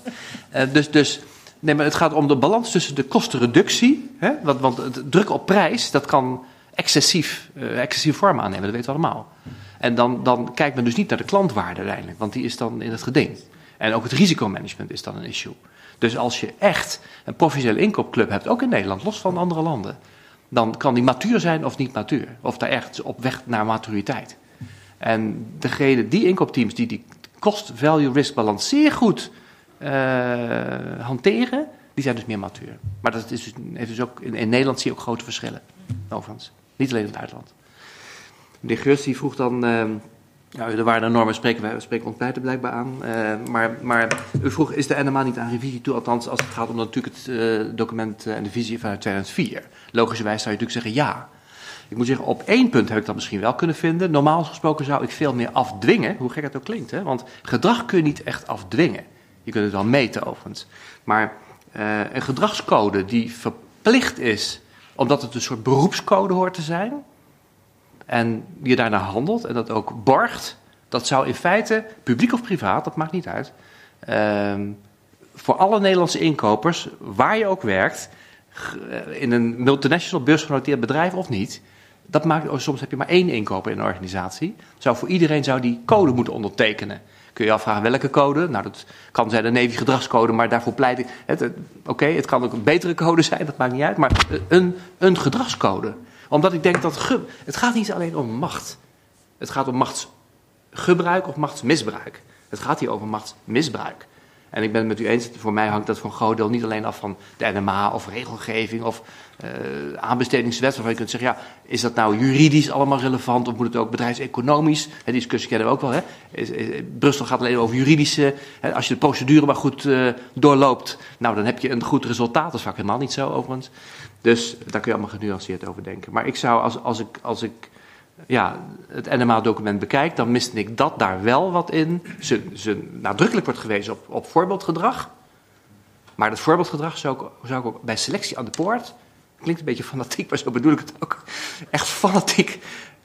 Dus, dus nee, maar het gaat om de balans tussen de kostenreductie. Hè, want, want druk op prijs, dat kan excessief, excessief vorm aannemen, dat weten we allemaal. En dan, dan kijkt men dus niet naar de klantwaarde uiteindelijk, want die is dan in het geding. En ook het risicomanagement is dan een issue. Dus als je echt een professionele inkoopclub hebt, ook in Nederland, los van andere landen, dan kan die matuur zijn of niet matuur. Of daar echt op weg naar maturiteit. En degene, die inkoopteams die die cost-value-risk balans zeer goed uh, hanteren, die zijn dus meer matuur. Maar dat is dus, heeft dus ook, in, in Nederland zie je ook grote verschillen, overigens. Niet alleen in het buitenland. Meneer Geurts die vroeg dan, uh, ja, er waren normen, spreken wij spreken ontbijten blijkbaar aan. Uh, maar, maar u vroeg, is de NMA niet aan revisie toe? Althans, als het gaat om natuurlijk het uh, document en de visie vanuit 2004. Logischerwijs zou je natuurlijk zeggen ja. Ik moet zeggen, op één punt heb ik dat misschien wel kunnen vinden. Normaal gesproken zou ik veel meer afdwingen, hoe gek het ook klinkt. Hè? Want gedrag kun je niet echt afdwingen. Je kunt het wel meten overigens. Maar een gedragscode die verplicht is, omdat het een soort beroepscode hoort te zijn en je daarna handelt en dat ook borgt, dat zou in feite, publiek of privaat, dat maakt niet uit, uh, voor alle Nederlandse inkopers, waar je ook werkt, in een multinational beursgenoteerd bedrijf of niet, Dat maakt, oh, soms heb je maar één inkoper in een organisatie. Zou voor iedereen zou die code moeten ondertekenen. Kun je afvragen welke code? Nou, dat kan zijn de Navy gedragscode, maar daarvoor pleit ik. Oké, het kan ook een betere code zijn, dat maakt niet uit. Maar een, een gedragscode. Omdat ik denk dat. het gaat niet alleen om macht. Het gaat om machtsgebruik of machtsmisbruik. Het gaat hier over machtsmisbruik. En ik ben het met u eens, voor mij hangt dat voor een groot deel niet alleen af van de NMA of regelgeving of uh, aanbestedingswet. Waarvan je kunt zeggen, ja, is dat nou juridisch allemaal relevant of moet het ook bedrijfseconomisch? Die discussie kennen we ook wel. Hè? Brussel gaat alleen over juridische. Hè? Als je de procedure maar goed uh, doorloopt, nou dan heb je een goed resultaat. Dat is vaak helemaal niet zo overigens. Dus daar kun je allemaal genuanceerd over denken. Maar ik zou, als, als ik, als ik ja, het NMA-document bekijkt, dan miste ik dat daar wel wat in. Ze, ze nadrukkelijk wordt gewezen op, op voorbeeldgedrag. Maar dat voorbeeldgedrag zou ik, zou ik ook bij selectie aan de poort, klinkt een beetje fanatiek, maar zo bedoel ik het ook, echt fanatiek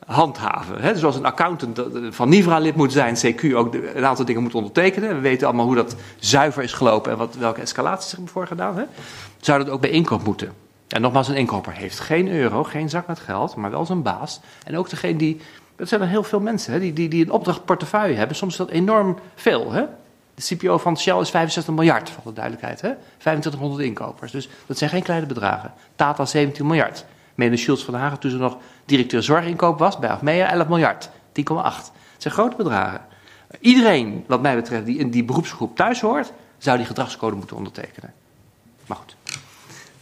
handhaven. He, zoals een accountant van Nivra lid moet zijn, CQ ook een aantal dingen moet ondertekenen. We weten allemaal hoe dat zuiver is gelopen en wat, welke escalaties zich hebben voorgedaan. He. Zou dat ook bij inkoop moeten? En nogmaals, een inkoper heeft geen euro, geen zak met geld, maar wel zijn baas. En ook degene die, dat zijn er heel veel mensen, hè, die, die, die een opdrachtportefeuille hebben. Soms is dat enorm veel. Hè? De CPO van Shell is 65 miljard, voor de duidelijkheid. Hè? 2500 inkopers, dus dat zijn geen kleine bedragen. Tata 17 miljard. Mene Schultz van Hagen, toen ze nog directeur zorginkoop was, bij Achmea 11 miljard. 10,8. Het zijn grote bedragen. Iedereen, wat mij betreft, die in die beroepsgroep thuis hoort, zou die gedragscode moeten ondertekenen. Maar goed.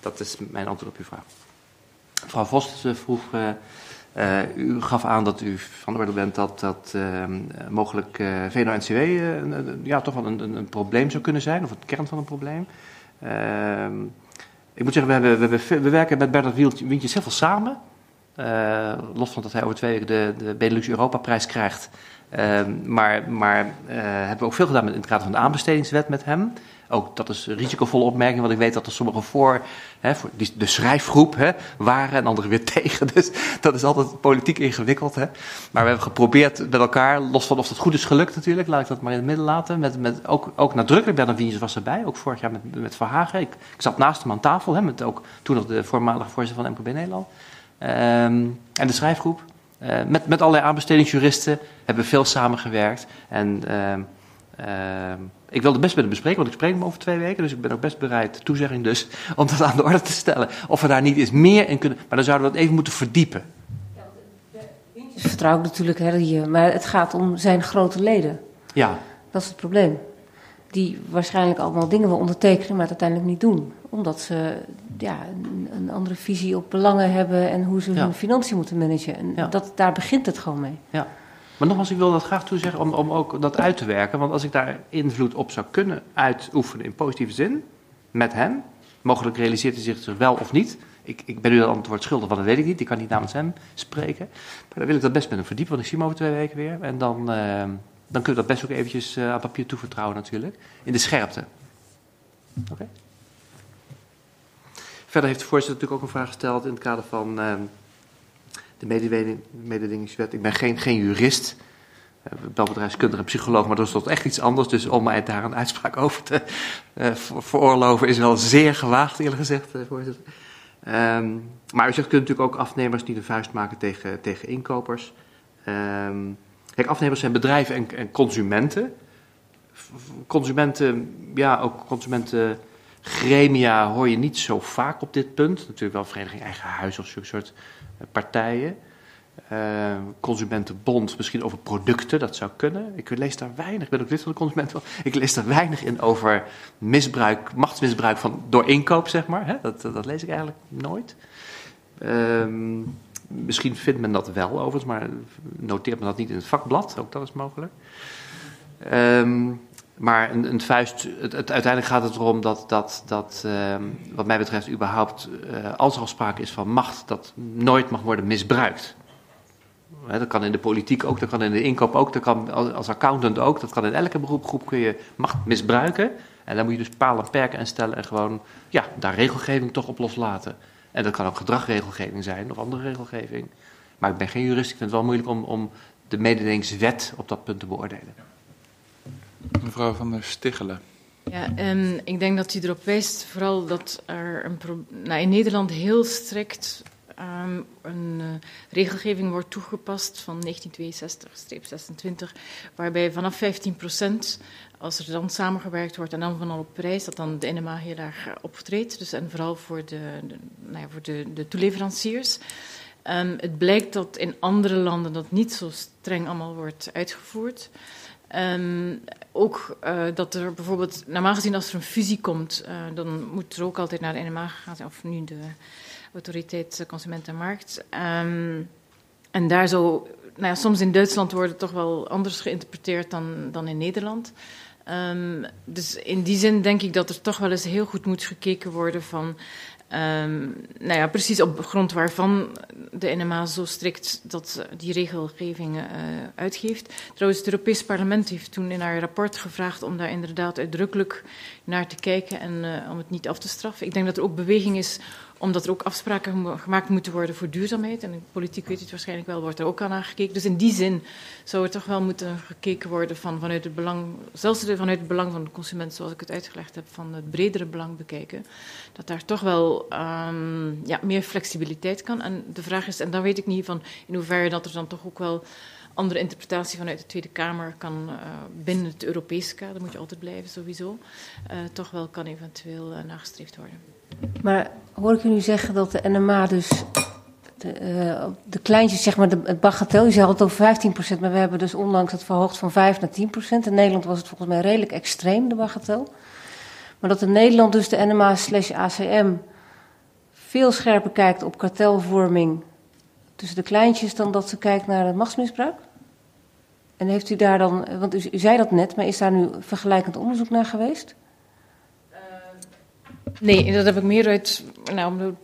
Dat is mijn antwoord op uw vraag. Mevrouw Vos eh, vroeg, uh, uh, u gaf aan dat u van de orde bent dat, dat uh, mogelijk uh, VNO-NCW ja, toch wel een, een, probleem zou kunnen zijn, of het kern van een probleem. Ehm, ik moet zeggen, we, hebben, we, werken met Bernard Wientjes heel veel samen. los van dat hij over twee weken de, de Benelux Europa-prijs krijgt. Ehm, maar maar hebben we ook veel gedaan in het kader van de aanbestedingswet met hem. Ook dat is een risicovolle opmerking, want ik weet dat er sommigen voor, de schrijfgroep waren en anderen weer tegen. Dus dat is altijd politiek ingewikkeld. Maar we hebben geprobeerd met elkaar, los van of dat goed is gelukt natuurlijk, laat ik dat maar in het midden laten. Met, met ook, ook nadrukkelijk, Bernard Wiens was erbij, ook vorig jaar met, met Verhagen. Ik, ik zat naast hem aan tafel, met ook toen nog de voormalige voorzitter van MKB Nederland. Um, en de schrijfgroep. Uh, met, met allerlei aanbestedingsjuristen hebben we veel samengewerkt. En uh, uh, ik wilde best met hem bespreken, want ik spreek hem over twee weken. Dus ik ben ook best bereid, toezegging dus, om dat aan de orde te stellen. Of we daar niet eens meer in kunnen. Maar dan zouden we dat even moeten verdiepen. Vertrouw ik natuurlijk, hè, hier, maar het gaat om zijn grote leden. Ja. Dat is het probleem. Die waarschijnlijk allemaal dingen wil ondertekenen, maar het uiteindelijk niet doen. Omdat ze ja, een, een andere visie op belangen hebben en hoe ze hun financiën moeten managen. En ja. dat, daar begint het gewoon mee. Ja. Maar nogmaals, ik wil dat graag toezeggen om, om ook dat uit te werken. Want als ik daar invloed op zou kunnen uitoefenen in positieve zin, met hem, mogelijk realiseert hij zich wel of niet. Ik, ik ben u dat antwoord schuldig, want dat weet ik niet. Ik kan niet namens hem spreken. Maar dan wil ik dat best met hem verdiepen, want ik zie hem over twee weken weer. En dan, uh, dan kunnen we dat best ook eventjes uh, aan papier toevertrouwen natuurlijk. In de scherpte. Oké. Verder heeft de voorzitter natuurlijk ook een vraag gesteld in het kader van... Uh, de mededingingswet. Ik ben geen, geen jurist, uh, belbedrijfskundige en psycholoog, maar dat is toch echt iets anders. Dus om mij daar een uitspraak over te uh, veroorloven is wel zeer gewaagd, eerlijk gezegd, uh, voorzitter. Um, maar u zegt, kunt natuurlijk ook afnemers niet een vuist maken tegen, tegen inkopers. Um, kijk, afnemers zijn bedrijven en, en consumenten. Consumenten, ja, ook consumenten gremia hoor je niet zo vaak op dit punt. Natuurlijk wel vereniging eigen huis of zo'n soort partijen. Uh, consumentenbond, misschien over producten, dat zou kunnen. Ik lees daar weinig, ik ben ook lid van de consumentenbond. Ik lees daar weinig in over misbruik, machtsmisbruik van, door inkoop, zeg maar. Hè? Dat, dat, lees ik eigenlijk nooit. Uh, misschien vindt men dat wel overigens, maar noteert men dat niet in het vakblad, ook dat is mogelijk. Um, maar een, een vuist, het, uiteindelijk gaat het erom dat, dat, dat uh, wat mij betreft, überhaupt, uh, als er al sprake is van macht, dat nooit mag worden misbruikt. Dat kan in de politiek ook, dat kan in de inkoop ook, dat kan als accountant ook, dat kan in elke beroepgroep kun je macht misbruiken. En dan moet je dus palen en perken en stellen en gewoon, ja, daar regelgeving toch op loslaten. En dat kan ook gedragregelgeving zijn of andere regelgeving. Maar ik ben geen jurist, ik vind het wel moeilijk om, om de mededelingswet op dat punt te beoordelen. Mevrouw van der Stichelen. Ja, en ik denk dat u erop wijst vooral dat er een nou, in Nederland heel strikt um, een uh, regelgeving wordt toegepast van 1962-26, waarbij vanaf 15 procent, als er dan samengewerkt wordt en dan van al op prijs, dat dan de NMA heel erg optreedt. Dus en vooral voor de, nou ja, voor de, de toeleveranciers. Um, het blijkt dat in andere landen dat niet zo streng allemaal wordt uitgevoerd. Um, ook uh, dat er bijvoorbeeld, normaal gezien als er een fusie komt, uh, dan moet er ook altijd naar de NMA gaan, of nu de Autoriteit Consument en Markt. Um, en daar zo, nou ja, soms in Duitsland wordt het toch wel anders geïnterpreteerd dan, dan in Nederland. Um, dus in die zin denk ik dat er toch wel eens heel goed moet gekeken worden van Um, nou ja, precies op grond waarvan de NMA zo strikt dat die regelgeving uh, uitgeeft. Trouwens, het Europees Parlement heeft toen in haar rapport gevraagd om daar inderdaad uitdrukkelijk naar te kijken en uh, om het niet af te straffen. Ik denk dat er ook beweging is omdat er ook afspraken gemaakt moeten worden voor duurzaamheid. En in politiek weet het waarschijnlijk wel, wordt er ook aan aangekeken. Dus in die zin zou er toch wel moeten gekeken worden van, vanuit het belang, zelfs vanuit het belang van de consument, zoals ik het uitgelegd heb, van het bredere belang bekijken. Dat daar toch wel um, ja, meer flexibiliteit kan. En de vraag is, en dan weet ik niet van in hoeverre dat er dan toch ook wel andere interpretatie vanuit de Tweede Kamer kan uh, binnen het Europese kader, moet je altijd blijven sowieso, uh, toch wel kan eventueel uh, nagestreefd worden. Maar hoor ik u nu zeggen dat de NMA dus de, uh, de kleintjes, zeg maar de, het bagatel, u zei het over 15%, maar we hebben dus onlangs het verhoogd van 5 naar 10%. In Nederland was het volgens mij redelijk extreem, de bagatel. Maar dat in Nederland dus de NMA slash ACM veel scherper kijkt op kartelvorming tussen de kleintjes dan dat ze kijkt naar het machtsmisbruik? En heeft u daar dan, want u zei dat net, maar is daar nu vergelijkend onderzoek naar geweest? Nee, dat heb ik meer uit, nou,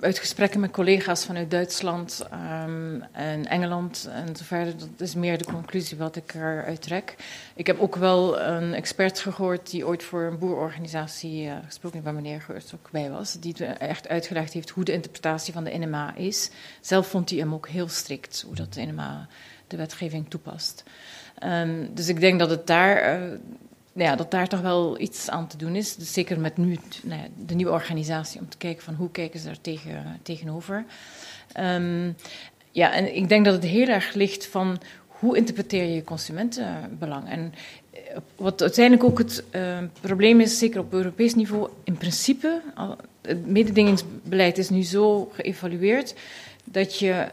uit gesprekken met collega's vanuit Duitsland um, en Engeland en zo verder. Dat is meer de conclusie wat ik eruit trek. Ik heb ook wel een expert gehoord die ooit voor een boerorganisatie uh, gesproken waar meneer Geurts ook bij was. Die echt uitgelegd heeft hoe de interpretatie van de NMA is. Zelf vond hij hem ook heel strikt, hoe dat de NMA de wetgeving toepast. Um, dus ik denk dat het daar... Uh, ja, dat daar toch wel iets aan te doen is. Dus zeker met nu nou ja, de nieuwe organisatie, om te kijken van hoe kijken ze daar tegen, tegenover. Um, ja, en ik denk dat het heel erg ligt van hoe interpreteer je consumentenbelang. En wat uiteindelijk ook het uh, probleem is, zeker op Europees niveau, in principe, het mededingingsbeleid is nu zo geëvalueerd dat je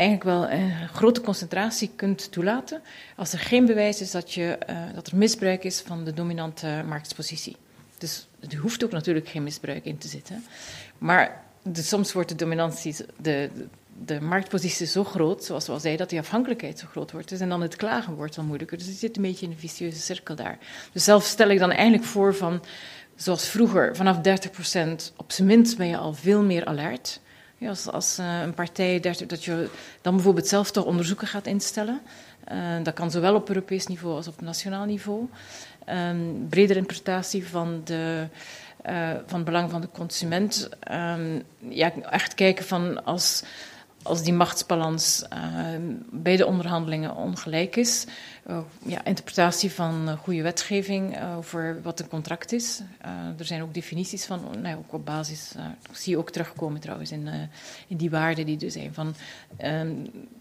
eigenlijk wel een grote concentratie kunt toelaten als er geen bewijs is dat, je, uh, dat er misbruik is van de dominante marktpositie. Dus er hoeft ook natuurlijk geen misbruik in te zitten. Maar soms wordt de dominantie, de, de, de, marktpositie zo groot, zoals we al zeiden, dat die afhankelijkheid zo groot wordt. Dus en dan het klagen wordt dan moeilijker. Dus je zit een beetje in een vicieuze cirkel daar. Dus zelf stel ik dan eigenlijk voor van, zoals vroeger, vanaf 30% op zijn minst ben je al veel meer alert. Ja, als, als uh, een partij dat je dan bijvoorbeeld zelf toch onderzoeken gaat instellen. Uh, dat kan zowel op Europees niveau als op nationaal niveau. Um, bredere interpretatie van, de, uh, van het belang van de consument. Um, ja, echt kijken van als, als die machtsbalans bij de onderhandelingen ongelijk is. Uh, ja, interpretatie van goede wetgeving uh, over wat een contract is. er zijn ook definities van, nou, ook op basis, zie je ook terugkomen trouwens in, in die waarden die er zijn. Van,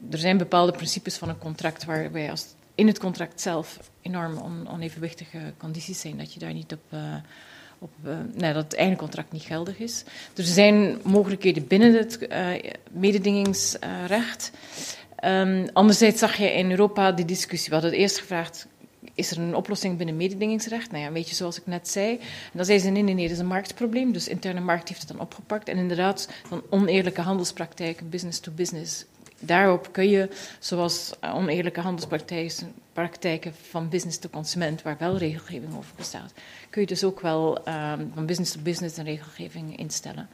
er zijn bepaalde principes van een contract waarbij als in het contract zelf enorm on, onevenwichtige condities zijn, dat je daar niet op op, uh, nou, dat het eindcontract niet geldig is. Er zijn mogelijkheden binnen het uh, mededingingsrecht. Um, anderzijds zag je in Europa die discussie. We hadden het eerst gevraagd: is er een oplossing binnen mededingingsrecht? Nou ja, weet je, zoals ik net zei. Dan zei ze: nee, nee, nee, dat is een marktprobleem. Dus interne markt heeft het dan opgepakt. En inderdaad, van oneerlijke handelspraktijken, business to business. Daarop kun je, zoals oneerlijke handelspraktijken van business to consument, waar wel regelgeving over bestaat, kun je dus ook wel um, van business to business een regelgeving instellen.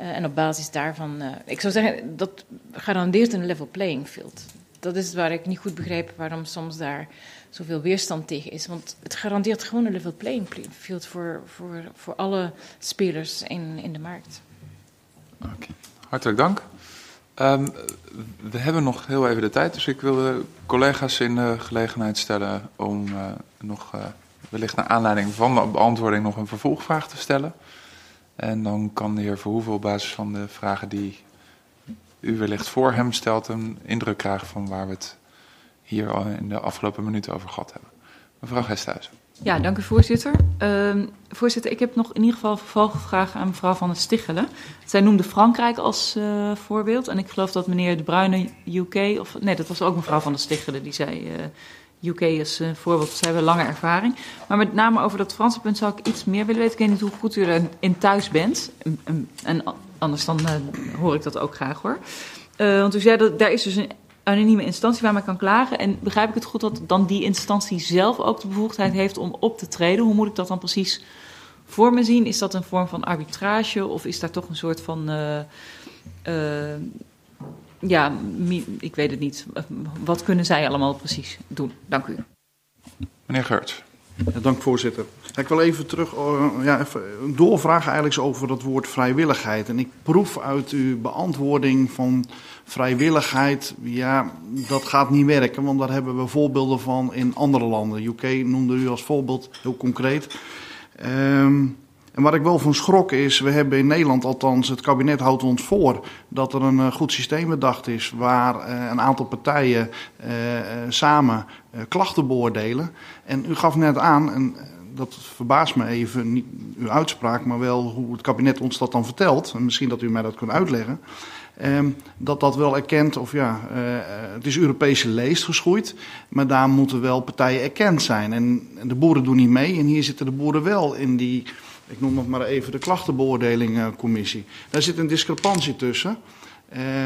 Uh, en op basis daarvan, uh, ik zou zeggen, dat garandeert een level playing field. Dat is waar ik niet goed begrijp waarom soms daar zoveel weerstand tegen is. Want het garandeert gewoon een level playing field voor, voor, voor alle spelers in, in de markt. Oké, hartelijk dank. Um, we hebben nog heel even de tijd, dus ik wil de collega's in de gelegenheid stellen om uh, nog uh, wellicht naar aanleiding van de beantwoording nog een vervolgvraag te stellen. En dan kan de heer Verhoeven op basis van de vragen die u wellicht voor hem stelt, een indruk krijgen van waar we het hier in de afgelopen minuten over gehad hebben. Mevrouw Gesthuizen. Ja, dank u voorzitter. Uh, voorzitter, ik heb nog in ieder geval een vervolgvraag aan mevrouw Van het Stichelen. Zij noemde Frankrijk als uh, voorbeeld. En ik geloof dat meneer De Bruyne UK, of nee, dat was ook mevrouw Van het Stichelen, die zei uh, UK is een voorbeeld. Zij hebben lange ervaring. Maar met name over dat Franse punt zou ik iets meer willen weten. Ik weet niet hoe goed u erin thuis bent. En, anders dan uh, hoor ik dat ook graag hoor. want u zei dat daar is dus een anonieme instantie waar men kan klagen. En begrijp ik het goed dat dan die instantie zelf ook de bevoegdheid heeft om op te treden? Hoe moet ik dat dan precies voor me zien? Is dat een vorm van arbitrage of is daar toch een soort van. Uh, uh, ja, ik weet het niet. Wat kunnen zij allemaal precies doen? Dank u. Meneer Geurts. Ja, dank voorzitter. Ik wil even terug, uh, ja, even doorvragen eigenlijk over dat woord vrijwilligheid. En ik proef uit uw beantwoording van vrijwilligheid, ja, dat gaat niet werken. Want daar hebben we voorbeelden van in andere landen. UK noemde u als voorbeeld heel concreet. Um, en waar ik wel van schrok is, we hebben in Nederland, althans het kabinet houdt ons voor, dat er een uh, goed systeem bedacht is waar uh, een aantal partijen uh, samen klachten beoordelen. En u gaf net aan, en dat verbaast me even, niet uw uitspraak, maar wel hoe het kabinet ons dat dan vertelt. En misschien dat u mij dat kunt uitleggen. Um, dat dat wel erkent, of ja, uh, het is Europese leest geschoeid, maar daar moeten wel partijen erkend zijn. En, de boeren doen niet mee en hier zitten de boeren wel in die, ik noem het maar even, de klachtenbeoordelingcommissie. Daar zit een discrepantie tussen.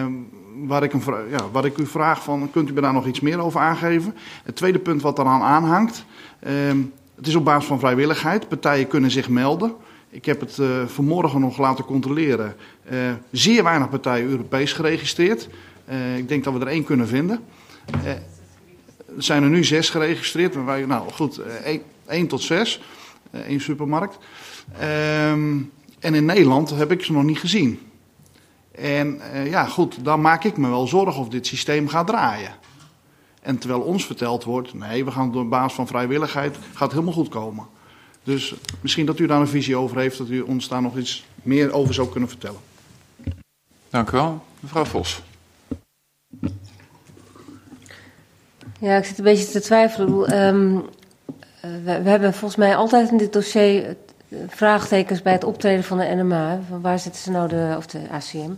Um, waar, ik een, ja, waar ik u vraag van, kunt u me daar nog iets meer over aangeven? Het tweede punt wat eraan aanhangt, um, het is op basis van vrijwilligheid. Partijen kunnen zich melden. Ik heb het uh, vanmorgen nog laten controleren. Uh, zeer weinig partijen Europees geregistreerd. Uh, ik denk dat we er één kunnen vinden. er zijn er nu zes geregistreerd. Maar wij, nou goed, één, één tot zes. één supermarkt. Um, en in Nederland heb ik ze nog niet gezien. En ja, goed, dan maak ik me wel zorgen of dit systeem gaat draaien. En terwijl ons verteld wordt, nee, we gaan door basis van vrijwilligheid, gaat het helemaal goed komen. Dus misschien dat u daar een visie over heeft, dat u ons daar nog iets meer over zou kunnen vertellen. Dank u wel. Mevrouw Vos. Ja, ik zit een beetje te twijfelen. Um, we, we, hebben volgens mij altijd in dit dossier vraagtekens bij het optreden van de NMA. Van waar zitten ze nou de, of de ACM?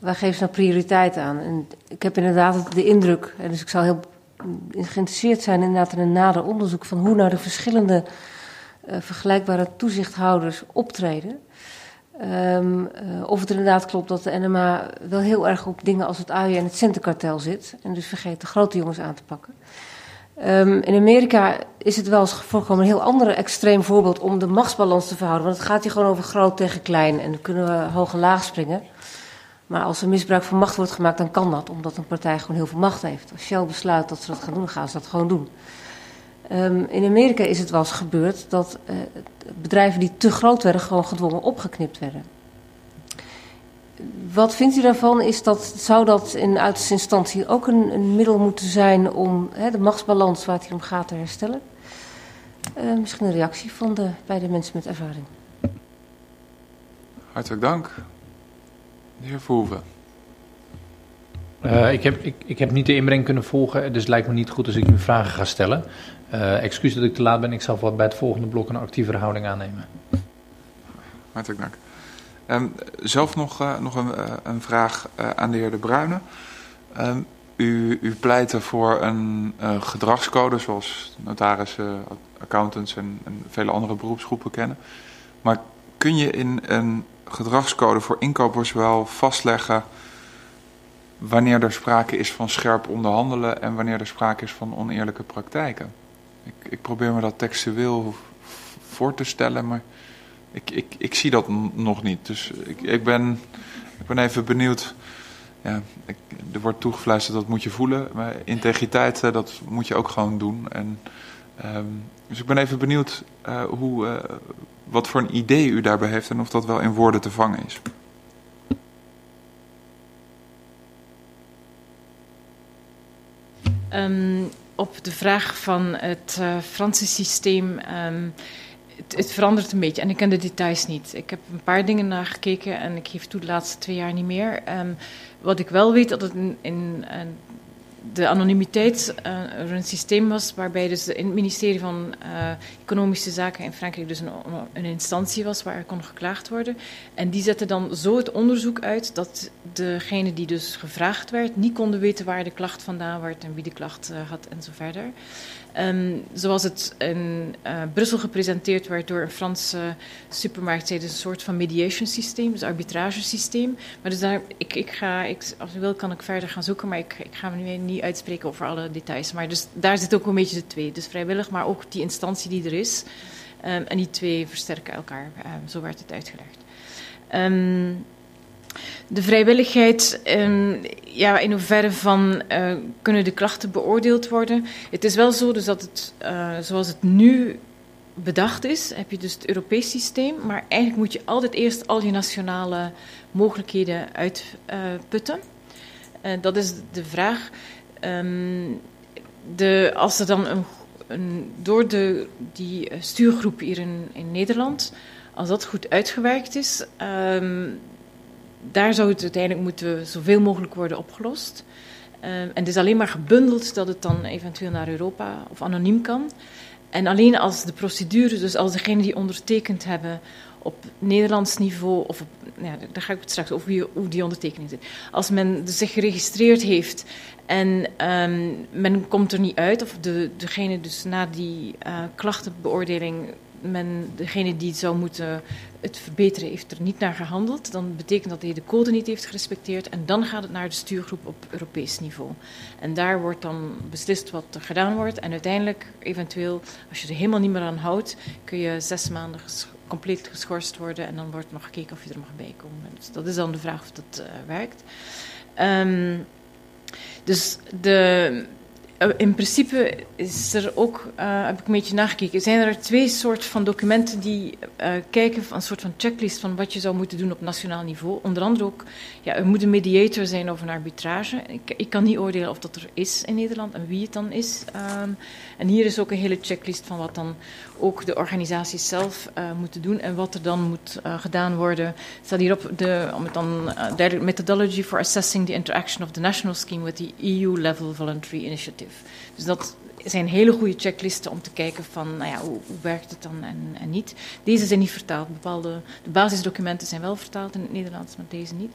Waar geven ze nou prioriteit aan? En ik heb inderdaad de indruk, en dus ik zou heel geïnteresseerd zijn inderdaad in een nader onderzoek van hoe nou de verschillende uh, vergelijkbare toezichthouders optreden. Um, uh, of het inderdaad klopt dat de NMA wel heel erg op dingen als het uien en het centenkartel zit. En dus vergeet de grote jongens aan te pakken. Um, in Amerika is het wel eens voorkomen een heel ander extreem voorbeeld om de machtsbalans te verhouden. Want het gaat hier gewoon over groot tegen klein. En dan kunnen we hoog en laag springen. Maar als er misbruik van macht wordt gemaakt, dan kan dat. Omdat een partij gewoon heel veel macht heeft. Als Shell besluit dat ze dat gaan doen, gaan ze dat gewoon doen. Um, in Amerika is het wel eens gebeurd dat uh, bedrijven die te groot werden, gewoon gedwongen opgeknipt werden. Wat vindt u daarvan? Is dat, zou dat in uiterste instantie ook een, een middel moeten zijn om de machtsbalans waar het hier om gaat te herstellen? Uh, misschien een reactie van de beide mensen met ervaring. Hartelijk dank. De heer Verhoeven. Uh, ik, heb, ik, ik heb niet de inbreng kunnen volgen, dus het lijkt me niet goed als ik nu vragen ga stellen. Uh, excuus dat ik te laat ben, ik zal bij het volgende blok een actievere houding aannemen. Hartelijk dank. Um, zelf nog, uh, nog een, een vraag aan de heer De Bruyne. Um, u, u pleit voor een gedragscode zoals notarissen, accountants en, en vele andere beroepsgroepen kennen. Maar kun je in een gedragscode voor inkopers wel vastleggen wanneer er sprake is van scherp onderhandelen en wanneer er sprake is van oneerlijke praktijken. Ik, ik probeer me dat textueel voor te stellen, maar ik, ik, ik zie dat nog niet. Dus ik, ik, ben, ik ben even benieuwd. Ja, ik, er wordt toegefluisterd dat moet je voelen, maar integriteit dat moet je ook gewoon doen. En, um, dus ik ben even benieuwd uh, hoe, uh, wat voor een idee u daarbij heeft en of dat wel in woorden te vangen is. Um, op de vraag van het uh, Franse systeem. Um, het, het, verandert een beetje en ik ken de details niet. Ik heb een paar dingen nagekeken en ik geef toe de laatste twee jaar niet meer. Um, wat ik wel weet, dat het in, in, in de anonimiteit uh, er een systeem was waarbij dus in het ministerie van uh, Economische Zaken in Frankrijk dus een, een, instantie was waar er kon geklaagd worden. En die zette dan zo het onderzoek uit dat degene die dus gevraagd werd niet konden weten waar de klacht vandaan werd en wie de klacht uh, had en zo verder. Um, zoals het in Brussel gepresenteerd werd door een Franse supermarkt, tijdens een soort van mediation systeem, dus arbitragesysteem. Maar dus daar, ik, ik ga, ik, als u wil kan ik verder gaan zoeken, maar ik, ik ga me nu niet uitspreken over alle details. Maar dus daar zit ook een beetje de twee. Dus vrijwillig, maar ook die instantie die er is. Um, en die twee versterken elkaar. Um, zo werd het uitgelegd. Um, de vrijwilligheid, ja, in hoeverre van uh, kunnen de klachten beoordeeld worden? Het is wel zo dus dat het, uh, zoals het nu bedacht is, heb je dus het Europees systeem, maar eigenlijk moet je altijd eerst al je nationale mogelijkheden uitputten. Uh, dat is de vraag. Um, de, als er dan een, door de, die stuurgroep hier in, in Nederland, als dat goed uitgewerkt is, um, daar zou het uiteindelijk moeten zoveel mogelijk worden opgelost. Uh, en het is alleen maar gebundeld dat het dan eventueel naar Europa of anoniem kan. En alleen als de procedure, dus als degenen die ondertekend hebben op Nederlands niveau, of op, ja, daar ga ik het straks over hoe die ondertekening zit. Als men zich geregistreerd heeft en um, men komt er niet uit, of de, degene dus na die uh, klachtenbeoordeling men, degene die zou moeten het verbeteren, heeft er niet naar gehandeld. Dan betekent dat hij de code niet heeft gerespecteerd. En dan gaat het naar de stuurgroep op Europees niveau. En daar wordt dan beslist wat er gedaan wordt. En uiteindelijk, eventueel, als je er helemaal niet meer aan houdt, kun je zes maanden compleet geschorst worden. En dan wordt nog gekeken of je er mag bij komen. Dus dat is dan de vraag of dat uh, werkt. Um, dus de, in principe is er ook, uh, heb ik een beetje nagekeken, zijn er twee soorten van documenten die uh, kijken van een soort van checklist van wat je zou moeten doen op nationaal niveau. Onder andere ook, ja, er moet een mediator zijn of een arbitrage. Ik, ik kan niet oordelen of dat er is in Nederland en wie het dan is. Um, en hier is ook een hele checklist van wat dan ook de organisaties zelf moeten doen en wat er dan moet gedaan worden. staat hierop de, om het dan duidelijk, methodology for assessing the interaction of the national scheme with the EU-level voluntary initiative. Dus dat zijn hele goede checklisten om te kijken van, nou ja, hoe, werkt het dan en, en, niet. Deze zijn niet vertaald. Bepaalde, de basisdocumenten zijn wel vertaald in het Nederlands, maar deze niet.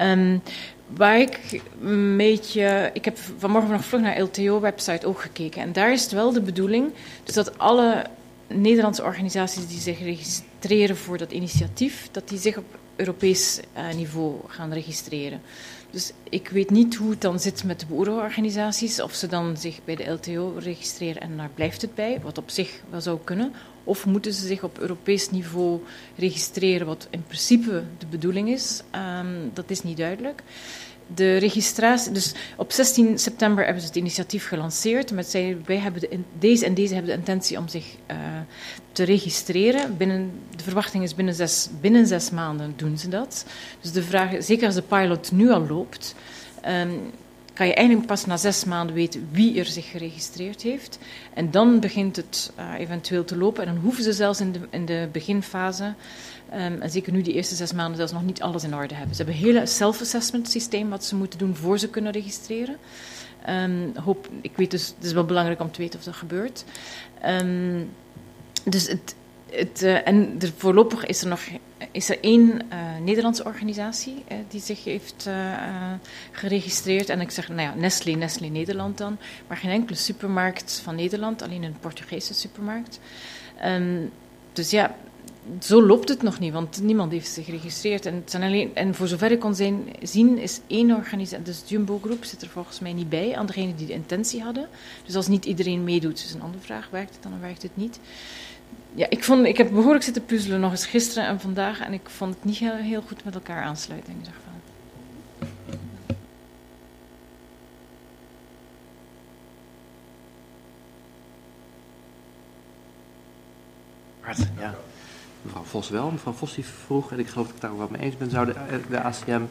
Um, waar ik een beetje. Ik heb vanmorgen nog vroeg naar LTO-website ook gekeken. En daar is het wel de bedoeling. Dus dat alle Nederlandse organisaties die zich registreren voor dat initiatief, dat die zich op Europees uh, niveau gaan registreren. Dus ik weet niet hoe het dan zit met de boerenorganisaties, of ze dan zich bij de LTO registreren en daar blijft het bij, wat op zich wel zou kunnen. Of moeten ze zich op Europees niveau registreren, wat in principe de bedoeling is? Um, dat is niet duidelijk. De registratie, dus op 16 september hebben ze het initiatief gelanceerd. Met zij, hebben de, deze en deze hebben de intentie om zich uh, te registreren. Binnen, de verwachting is binnen zes, binnen zes maanden doen ze dat. Dus de vraag, zeker als de pilot nu al loopt, um, kan je eigenlijk pas na zes maanden weten wie er zich geregistreerd heeft. En dan begint het uh, eventueel te lopen. En dan hoeven ze zelfs in de, in de beginfase, um, en zeker nu die eerste zes maanden, zelfs nog niet alles in orde hebben. Ze hebben een hele self-assessment systeem wat ze moeten doen voor ze kunnen registreren. Um, hoop, ik weet dus, het is wel belangrijk om te weten of dat gebeurt. Dus het, het, uh, en voorlopig is er nog is er één uh, Nederlandse organisatie die zich heeft uh, geregistreerd. En ik zeg, nou ja, Nestlé, Nestlé Nederland dan. Maar geen enkele supermarkt van Nederland, alleen een Portugese supermarkt. Um, dus ja, zo loopt het nog niet, want niemand heeft zich geregistreerd. En, het zijn alleen, en voor zover ik kon zien, is één organisatie, dus Jumbo Groep, zit er volgens mij niet bij, aan degenen die de intentie hadden. Dus als niet iedereen meedoet, is een andere vraag, werkt het dan of werkt het niet ja, ik, vond, ik heb behoorlijk zitten puzzelen nog eens gisteren en vandaag. En ik vond het niet heel, heel goed met elkaar aansluiten. Ja, mevrouw Vos wel. Mevrouw Vos die vroeg, en ik geloof dat ik daar wel mee eens ben, zou de, de ACM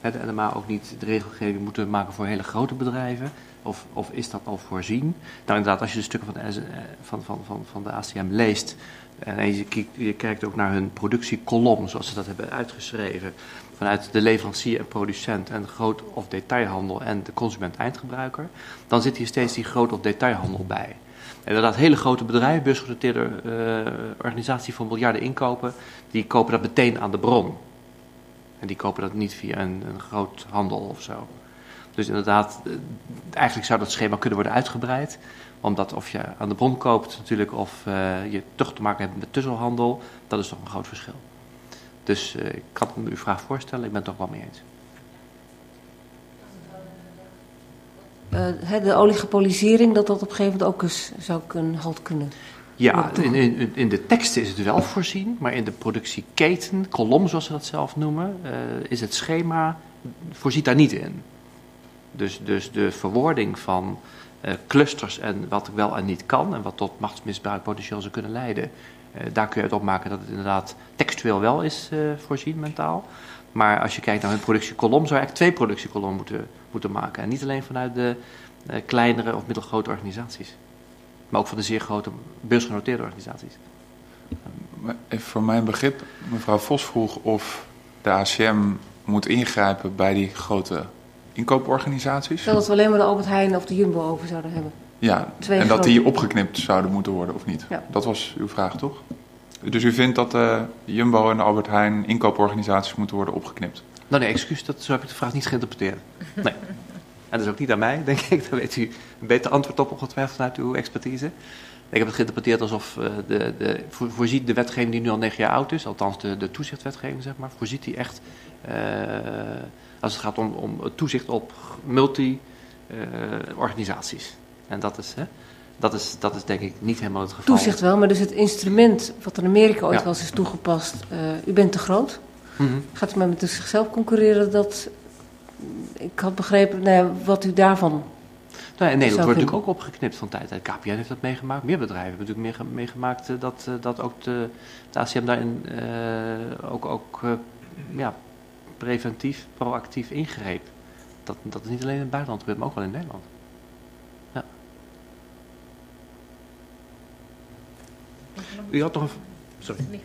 de NMA ook niet de regelgeving moeten maken voor hele grote bedrijven? Of, of is dat al voorzien? Nou, inderdaad, als je de stukken van de, van, van, van, van de ACM leest, En je, kijkt- je kijkt ook naar hun productiekolom, zoals ze dat hebben uitgeschreven. Vanuit de leverancier en producent en groot- of detailhandel en de consument-eindgebruiker. Dan zit hier steeds die groot- of detailhandel bij. En inderdaad, hele grote bedrijven, beursgenoteerde eh organisatie van miljarden inkopen, die kopen dat meteen aan de bron. En die kopen dat niet via een, een groot handel of zo. Dus inderdaad, eh, eigenlijk zou dat schema kunnen worden uitgebreid. Omdat of je aan de bron koopt natuurlijk, of eh, je toch te maken hebt met tussenhandel, dat is toch een groot verschil. Dus eh, ik kan me uw vraag voorstellen, ik ben het toch wel mee eens. De oligopolisering, dat dat op een gegeven moment ook eens zou kunnen, halt kunnen. Ja, in, in, in de teksten is het wel voorzien, maar in de productieketen, kolom zoals ze dat zelf noemen, is het schema, voorziet daar niet in. Dus, dus de verwoording van eh, clusters en wat wel en niet kan en wat tot machtsmisbruik potentieel zou kunnen leiden, eh, daar kun je uit opmaken dat het inderdaad textueel wel is eh, voorzien mentaal. Maar als je kijkt naar hun productiekolom, zou je eigenlijk twee productiekolommen moeten, moeten maken. En niet alleen vanuit de kleinere of middelgrote organisaties. Maar ook van de zeer grote beursgenoteerde organisaties. Voor mijn begrip, mevrouw Vos vroeg of de ACM moet ingrijpen bij die grote inkooporganisaties. Stel dat we alleen maar de Albert Heijn of de Jumbo over zouden hebben. Ja, Twee en dat grote. die opgeknipt zouden moeten worden of niet. Ja. Dat was uw vraag, toch? Dus u vindt dat de Jumbo en de Albert Heijn inkooporganisaties moeten worden opgeknipt? Nou nee, excuus, dat, zo heb ik de vraag niet geïnterpreteerd. Nee. En dat is ook niet aan mij, denk ik. Daar weet u een beter antwoord op, ongetwijfeld vanuit uw expertise. Ik heb het geïnterpreteerd alsof eh, de, de, voor- voorziet de wetgeving die nu al negen jaar oud is, althans de, de toezichtwetgeving, zeg maar, voorziet die echt, eh, als het gaat om, om toezicht op multi-organisaties. en dat is, hè, dat, is, dat is denk ik niet helemaal het geval. Toezicht wel, maar dus het instrument wat in Amerika ooit Ja. wel eens is toegepast, eh, u bent te groot. Mhm. Gaat u maar met zichzelf concurreren? Dat, ik had begrepen nou ja, wat u daarvan... Nou, in Nederland wordt natuurlijk ook opgeknipt van tijd tijd. KPN heeft dat meegemaakt. Meer bedrijven hebben natuurlijk meege- meegemaakt eh, dat, eh, dat ook de, de ACM daarin eh, ook, ook eh, ja, preventief, proactief ingreep. Dat, dat is niet alleen in het buitenland gebeurt, maar ook wel in Nederland. Ja. U had nog een, sorry.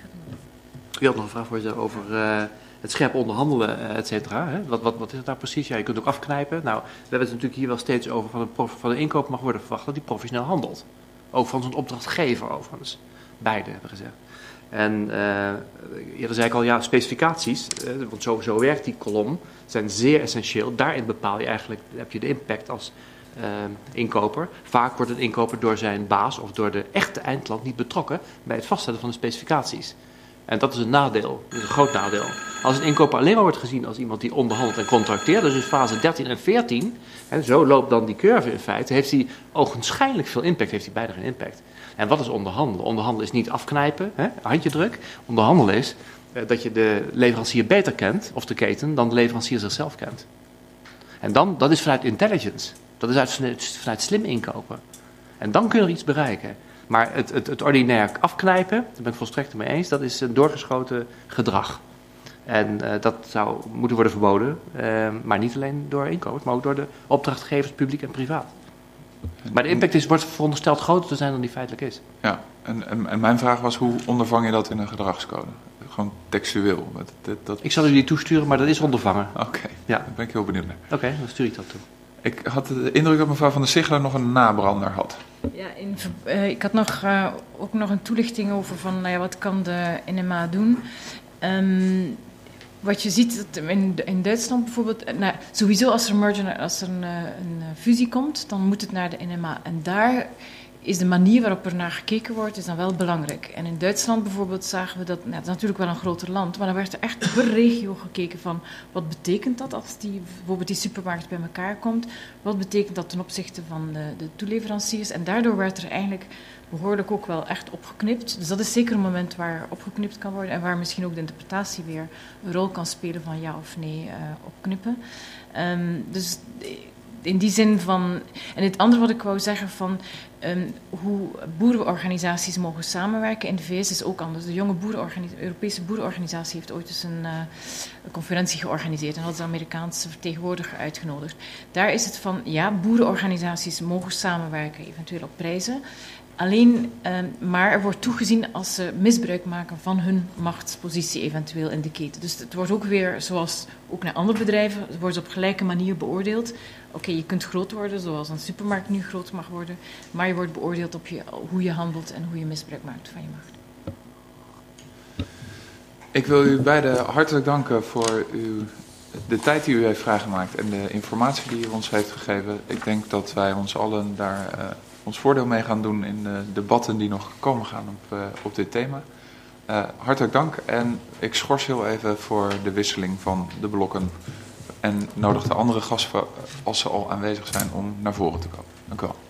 U had nog een vraag voor je over eh, het scherp onderhandelen, eh, et cetera. hè? Wat, wat, wat is het nou precies? Ja, je kunt ook afknijpen. Nou, we hebben het natuurlijk hier wel steeds over van een, prof, van een inkoop mag worden verwacht dat die professioneel handelt. Ook van zijn opdrachtgever overigens. Beide hebben gezegd. En eh eerder zei ik al, ja, specificaties, eh, want zo, zo werkt die kolom, zijn zeer essentieel. Daarin bepaal je eigenlijk, heb je de impact als eh, inkoper. Vaak wordt een inkoper door zijn baas of door de echte eindklant niet betrokken bij het vaststellen van de specificaties. En dat is een nadeel, dat is een groot nadeel. Als een inkoper alleen maar wordt gezien als iemand die onderhandelt en contracteert, dus in fase 13 en 14, en zo loopt dan die curve in feite, heeft hij ogenschijnlijk veel impact, heeft hij bijna geen impact. En wat is onderhandelen? Onderhandelen is niet afknijpen, hè, handjedruk. Onderhandelen is eh, dat je de leverancier beter kent, of de keten, dan de leverancier zichzelf kent. En dan, dat is vanuit intelligence. Dat is uit, vanuit slim inkopen. En dan kun je er iets bereiken. Maar het, het, het ordinair afknijpen, daar ben ik volstrekt mee eens, dat is een doorgeschoten gedrag. En eh, dat zou moeten worden verboden, eh, maar niet alleen door inkopers, maar ook door de opdrachtgevers, publiek en privaat. Maar de impact is, wordt verondersteld groter te zijn dan die feitelijk is. Ja, en, en, en mijn vraag was hoe ondervang je dat in een gedragscode? Gewoon textueel. Dat, dat, dat- Ik zal u die toesturen, maar dat is ondervangen. Oké, Ja. daar ben ik heel benieuwd naar. Oké, dan stuur ik dat toe. Ik had de indruk dat mevrouw van der Sigler nog een nabrander had. Ja, in, eh, ik had nog, eh, ook nog een toelichting over van nou ja, wat kan de NMA doen. Ehm, wat je ziet in, in Duitsland bijvoorbeeld, eh, nou, sowieso als er, merger, als er een, eh, een eh, fusie komt, dan moet het naar de NMA. En daar is de manier waarop er naar gekeken wordt, is dan wel belangrijk. En in Duitsland bijvoorbeeld zagen we dat, nou, is natuurlijk wel een groter land, maar dan werd er echt per regio gekeken van wat betekent dat als die, bijvoorbeeld die supermarkt bij elkaar komt. Wat betekent dat ten opzichte van de, de toeleveranciers? En daardoor werd er eigenlijk behoorlijk ook wel echt opgeknipt. Dus dat is zeker een moment waar opgeknipt kan worden en waar misschien ook de interpretatie weer een rol kan spelen van ja of nee eh, opknippen. Ehm, dus in die zin van. En het andere wat ik wou zeggen van ehm, hoe boerenorganisaties mogen samenwerken in de VS is ook anders. De jonge boerenorganisatie, Europese boerenorganisatie heeft ooit eens een, eh, een conferentie georganiseerd en had de Amerikaanse vertegenwoordiger uitgenodigd. Daar is het van ja, boerenorganisaties mogen samenwerken, eventueel op prijzen. Alleen, ehm, maar er wordt toegezien als ze misbruik maken van hun machtspositie eventueel in de keten. Dus het wordt ook weer, zoals ook naar andere bedrijven, wordt op gelijke manier beoordeeld. Oké, je kunt groot worden, zoals een supermarkt nu groot mag worden, maar je wordt beoordeeld op je, hoe je handelt en hoe je misbruik maakt van je macht. Ik wil u beiden hartelijk danken voor uw, de tijd die u heeft vrijgemaakt en de informatie die u ons heeft gegeven. Ik denk dat wij ons allen daar uh, ons voordeel mee gaan doen in de debatten die nog komen gaan op, uh, op dit thema. Uh, hartelijk dank en ik schors heel even voor de wisseling van de blokken en nodig de andere gasten, als ze al aanwezig zijn, om naar voren te komen. Dank u wel.